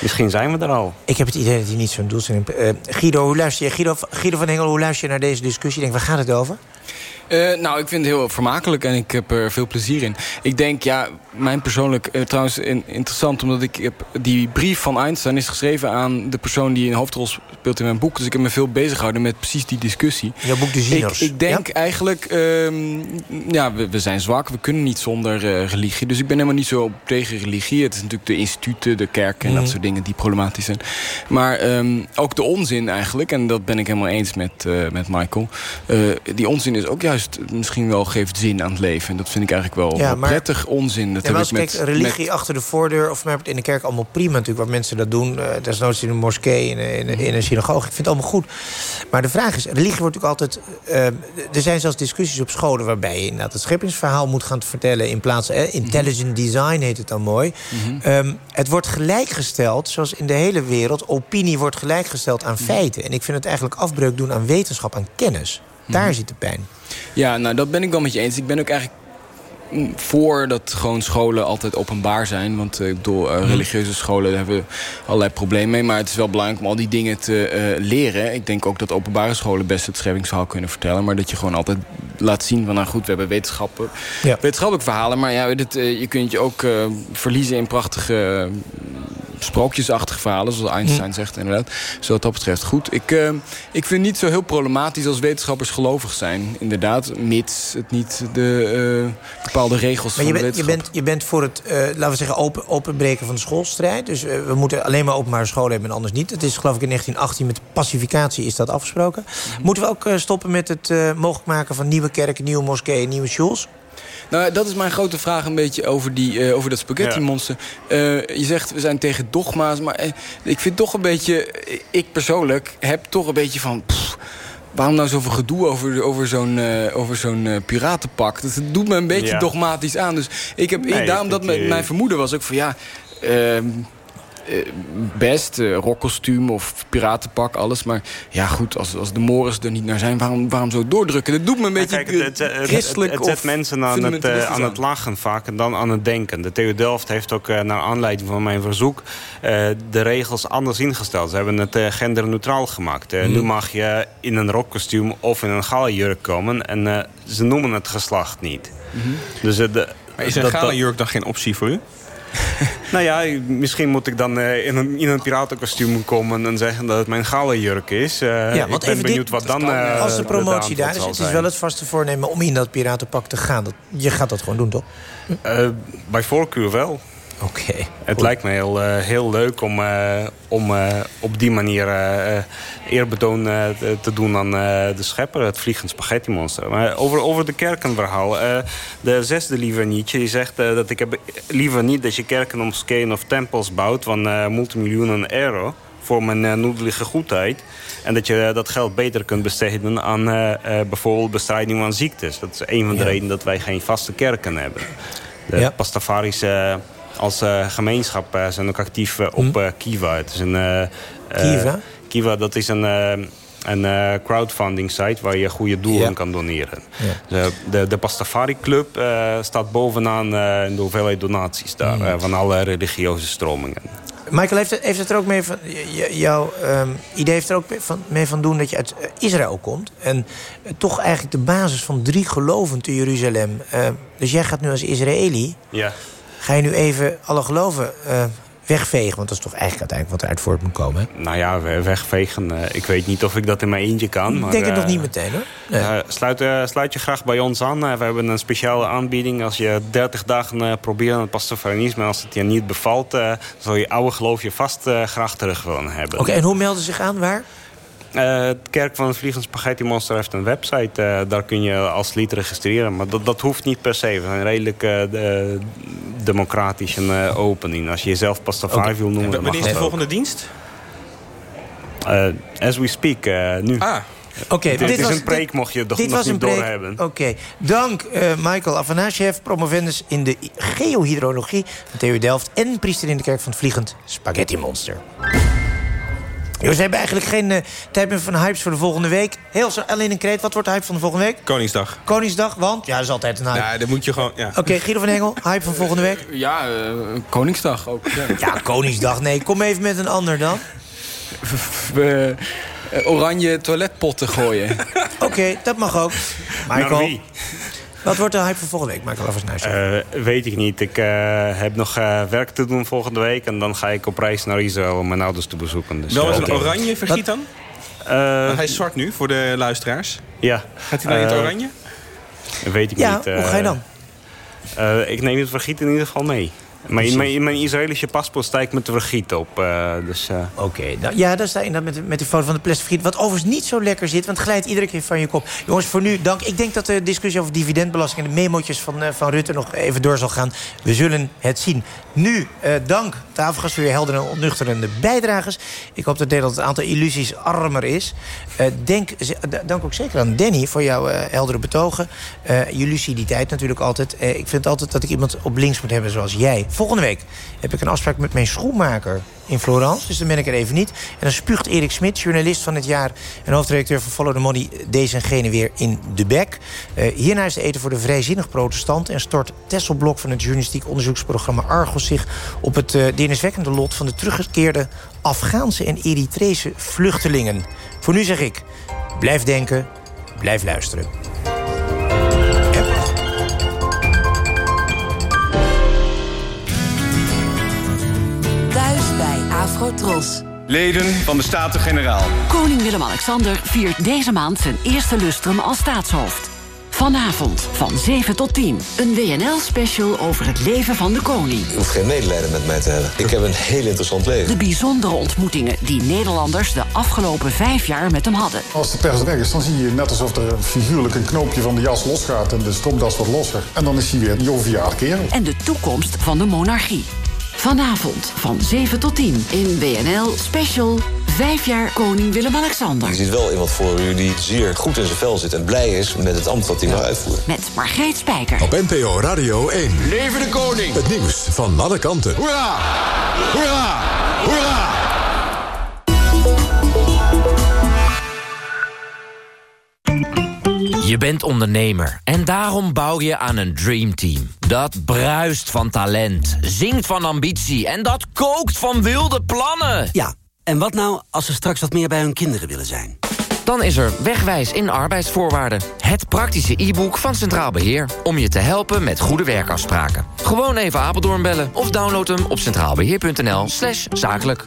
misschien zijn we er al. Ik heb het idee dat hij niet zo'n doelstelling. Eh, Guido, hoe luister je? Guido, Guido van Hengel, hoe luister je naar deze discussie? Denk, waar gaat het over? Eh, nou, ik vind het heel vermakelijk en ik heb er veel plezier in. Ik denk, ja, mijn persoonlijk... eh, trouwens in- interessant, omdat ik heb... Die brief van Einstein is geschreven aan de persoon... die een hoofdrol speelt in mijn boek. Dus ik heb me veel bezig gehouden met precies die discussie. Jouw boek De Zieners. Ik, ik denk eigenlijk... ehm, ja, we, we zijn zwak. We kunnen niet zonder eh, religie. Dus ik ben helemaal niet zo tegen religie. Het is natuurlijk de instituten, de kerk en Mhm. dat soort dingen... die problematisch zijn. Maar ehm, ook de onzin eigenlijk... en dat ben ik helemaal eens met, met Michael... die onzin is ook juist misschien wel geeft zin aan het leven. En dat vind ik eigenlijk wel, Ja, wel maar- prettig onzin. Dat Ja, heb ik met, kijk, religie met- achter de voordeur... of in de kerk allemaal prima natuurlijk... waar mensen dat doen. eh desnoods in een moskee, in, een- in, een- in een synagoge. Ik vind het allemaal goed. Maar de vraag is, religie wordt natuurlijk altijd... eh, er zijn zelfs discussies op scholen... waarbij je inderdaad het scheppingsverhaal moet gaan vertellen... in plaats eh, intelligent design heet het dan mooi. Ehm, het wordt gelijkgesteld, zoals in de hele wereld... opinie wordt gelijkgesteld aan feiten. En ik vind het eigenlijk afbreuk doen aan wetenschap, aan kennis. Daar zit de pijn. Ja, nou dat ben ik wel met je eens. Ik ben ook eigenlijk mm, voor dat gewoon scholen altijd openbaar zijn. Want eh, ik bedoel, eh, religieuze scholen hebben we allerlei problemen mee. Maar het is wel belangrijk om al die dingen te eh, leren. Ik denk ook dat openbare scholen best het scheppingsverhaal kunnen vertellen. Maar dat je gewoon altijd laat zien van... nou goed, we hebben wetenschappen, Ja. wetenschappelijke verhalen. Maar ja, dit, je kunt je ook verliezen in prachtige... sprookjesachtige verhalen, zoals Einstein Hm. zegt inderdaad. Zo wat dat betreft goed. Ik, eh, ik vind het niet zo heel problematisch als wetenschappers gelovig zijn. Inderdaad, mits het niet de eh, bepaalde regels Maar van je de bent, je, bent, je bent voor het, eh, laten we zeggen, open, openbreken van de schoolstrijd. Dus we moeten alleen maar openbare scholen hebben en anders niet. Het is geloof ik in 1918 met pacificatie is dat afgesproken. Mhm. Moeten we ook stoppen met het mogelijk maken van nieuwe kerken, nieuwe moskeeën, nieuwe schuls? Nou, dat is mijn grote vraag een beetje over, die, eh, over dat spaghetti-monster. Eh, je zegt, we zijn tegen dogma's, maar eh, ik vind toch een beetje... Ik persoonlijk heb toch een beetje van... pff, waarom nou zoveel gedoe over, over zo'n over zo'n piratenpak? Dat doet me een beetje Ja. dogmatisch aan. Dus ik heb, Nee, daarom dat mijn, mijn vermoeden was ook van ja... ehm, eh, best, eh, rockkostuum of piratenpak, alles. Maar ja, goed, als, als de Morris er niet naar zijn, waarom, waarom zo doordrukken? Dat doet me een beetje Kijk, het, het, het, het, christelijk het zet of mensen aan het, eh, aan het lachen vaak en dan aan het denken. De TU Delft heeft ook eh, naar aanleiding van mijn verzoek... eh, de regels anders ingesteld. Ze hebben het eh, genderneutraal gemaakt. Eh, Mhm. Nu mag je in een rockkostuum of in een galenjurk komen... en eh, ze noemen het geslacht niet. Dus, eh, de, Maar is een galenjurk dan geen optie voor u? nou ja, misschien moet ik dan eh, in, een, in een piratenkostuum komen en zeggen dat het mijn galenjurk is. Eh, ja, ik ben benieuwd dit, wat dan eh, als de promotie daar is, het is wel het vaste voornemen om in dat piratenpak te gaan. Dat, je gaat dat gewoon doen, toch? Bij voorkeur wel. Oké. Het lijkt me heel, eh, heel leuk om, eh, om eh, op die manier eerbetoon te- doen aan de schepper, het vliegend spaghetti monster. Maar over, over de kerkenverhaal. de zesde liever Nietzsche die zegt dat ik heb liever niet dat je kerken, moskeeën of tempels bouwt van multimiljoenen euro voor mijn noedelige goedheid. En dat je dat geld beter kunt besteden aan bijvoorbeeld bestrijding van ziektes. Dat is een van de Ja. redenen dat wij geen vaste kerken hebben. De Ja. Pastafaris eh, als eh, gemeenschap eh, zijn ook actief eh, op eh, Kiva. Het is een, Kiva? Kiva, dat is een, een crowdfunding site waar je goede doelen Ja. kan doneren. Ja. De, de, de Pastafari Club staat bovenaan in de hoeveelheid donaties daar. Mm. eh, van alle religieuze stromingen. Michael, heeft het, heeft het er ook mee van... Jouw ehm, idee heeft er ook mee van, mee van doen dat je uit Israël komt. En toch eigenlijk de basis van drie geloven te Jeruzalem. Eh, dus jij gaat nu als Israëli... Ja. Ga je nu even alle geloven eh, wegvegen? Want dat is toch eigenlijk uiteindelijk wat eruit voort moet komen, hè? Nou ja, we- wegvegen. eh, ik weet niet of ik dat in mijn eentje kan. Ik maar, denk het nog eh, niet meteen, hoor. Nee. Sluit, sluit je graag bij ons aan. We hebben een speciale aanbieding. Als je 30 dagen probeert aan het pastafarianisme... en als het je niet bevalt... zal je oude geloof je vast graag terug willen hebben. Oké, en hoe melden ze zich aan? Waar? Eh, het Kerk van het Vliegend Spaghetti Monster heeft een website. eh, daar kun je als lid registreren. Maar dat, dat hoeft niet per se. We zijn redelijk eh, de- democratisch en eh, open in. Als je jezelf Pastafari wil noemen... Wanneer is de dat ook. volgende dienst? Eh, as we speak, eh, nu. Ah. Oké, dit, dit is was- een preek, dit- mocht je het Dit nog was een niet preek. doorhebben. Oké, dank eh, Michael Afanasiev, promovendus in de geohydrologie van TU Delft... en priester in de kerk van het Vliegend Spaghetti Monster. Jongens, we hebben eigenlijk geen eh, tijd meer van hypes voor de volgende week. Heel zo, alleen een kreet. Wat wordt de hype van de volgende week? Koningsdag. Koningsdag, want? Ja, dat is altijd een hype. Ja, dan moet je gewoon... Ja. Oké, Guido van Engel, hype van volgende week? Ja, eh, Koningsdag ook. Ja. Ja, Koningsdag, nee. Kom even met een ander dan. We, eh, oranje toiletpotten gooien. Oké, dat mag ook. Michael, Naar wie? Wat wordt de hype van volgende week? Michael Afanasiev. Eh, weet ik niet. Ik eh, heb nog eh, werk te doen volgende week. En dan ga ik op reis naar Israël om mijn ouders te bezoeken. Dus, Wel eens een oranje vergiet dan? eh, hij is zwart nu, voor de luisteraars. ja. Gaat hij dan in het oranje? Weet ik Ja, niet. hoe ga je dan? eh, ik neem het vergiet in ieder geval mee. Mijn, in mijn Israëlische paspoort sta ik met de vergiet op. eh, dus, eh, Oké, nou, ja, daar sta je inderdaad met, de- met die foto van de plastic friet. Wat overigens niet zo lekker zit, want het glijdt iedere keer van je kop. Jongens, voor nu dank. Ik denk dat de discussie over dividendbelasting... en de memootjes van, eh, van Rutte nog even door zal gaan. We zullen het zien. Nu, eh, dank tafelgast voor je heldere en ontnuchterende bijdrages. Ik hoop dat Nederland het aantal illusies armer is. Eh, denk, dank ook zeker aan Danny voor jouw eh, heldere betogen. Eh je luciditeit natuurlijk altijd. Eh, ik vind altijd dat ik iemand op links moet hebben zoals jij. Volgende week heb ik een afspraak met mijn schoenmaker in Florence. Dus dan ben ik er even niet. En dan spuugt Erik Smit, journalist van het jaar... en hoofdredacteur van Follow the Money... deze en gene weer in de bek. Eh, hierna is de eten voor de vrijzinnig protestant... en stort Tessel Blok van het journalistiek onderzoeksprogramma Argos... zich op het uh, lot van de teruggekeerde... Afghaanse en Eritrese vluchtelingen. Voor nu zeg ik, blijf denken, blijf luisteren. Afrotros. Leden van de Staten-Generaal. Koning Willem-Alexander viert deze maand zijn eerste lustrum als staatshoofd. Vanavond van 7 tot 10. Een WNL-special over het leven van de koning. Je hoeft geen medelijden met mij te hebben. Ik heb een heel interessant leven. De bijzondere ontmoetingen die Nederlanders de afgelopen vijf jaar met hem hadden. Als de pers weg is, dan zie je net alsof er figuurlijk een knoopje van de jas losgaat... en de stropdas wordt losser. En dan is hij weer een joviaal kerel. En de toekomst van de monarchie. Vanavond van 7 tot 10 in WNL Special. Vijf jaar koning Willem-Alexander. Je ziet wel iemand voor u die zeer goed in zijn vel zit... en blij is met het ambt wat hij nou uitvoert. Met Margreet Spijker. Op NPO Radio 1. Leven de koning! Het nieuws van alle kanten. Hoera! Hoera! Hoera! Je bent ondernemer en daarom bouw je aan een dreamteam. Dat bruist van talent, zingt van ambitie en dat kookt van wilde plannen. Ja, en wat nou als ze straks wat meer bij hun kinderen willen zijn? Dan is er Wegwijs in arbeidsvoorwaarden. Het praktische e-book van Centraal Beheer. Om je te helpen met goede werkafspraken. Gewoon even Apeldoorn bellen of download hem op centraalbeheer.nl zakelijk.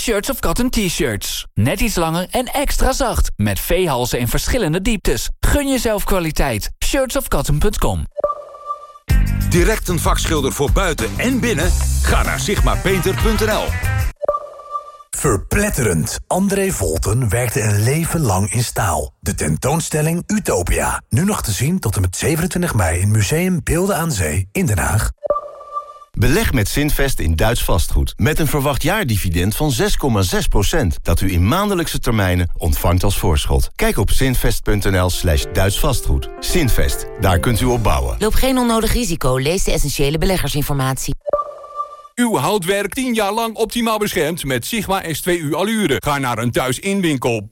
Shirts of cotton t-shirts. Net iets langer en extra zacht. Met veehalsen in verschillende dieptes. Gun jezelf kwaliteit. Shirtsofcotton.com Direct een vakschilder voor buiten en binnen? Ga naar sigmapainter.nl Verpletterend. André Volten werkte een leven lang in staal. De tentoonstelling Utopia. Nu nog te zien tot en met 27 mei in Museum Beelden aan Zee in Den Haag. Beleg met Zinvest in Duits vastgoed. Met een verwacht jaardividend van 6,6%. Dat u in maandelijkse termijnen ontvangt als voorschot. Kijk op zinvest.nl slash Duits vastgoed. Zinvest, daar kunt u op bouwen. Loop geen onnodig risico. Lees de essentiële beleggersinformatie. Uw houtwerk 10 jaar lang optimaal beschermd met Sigma S2U Allure. Ga naar een thuisinwinkel.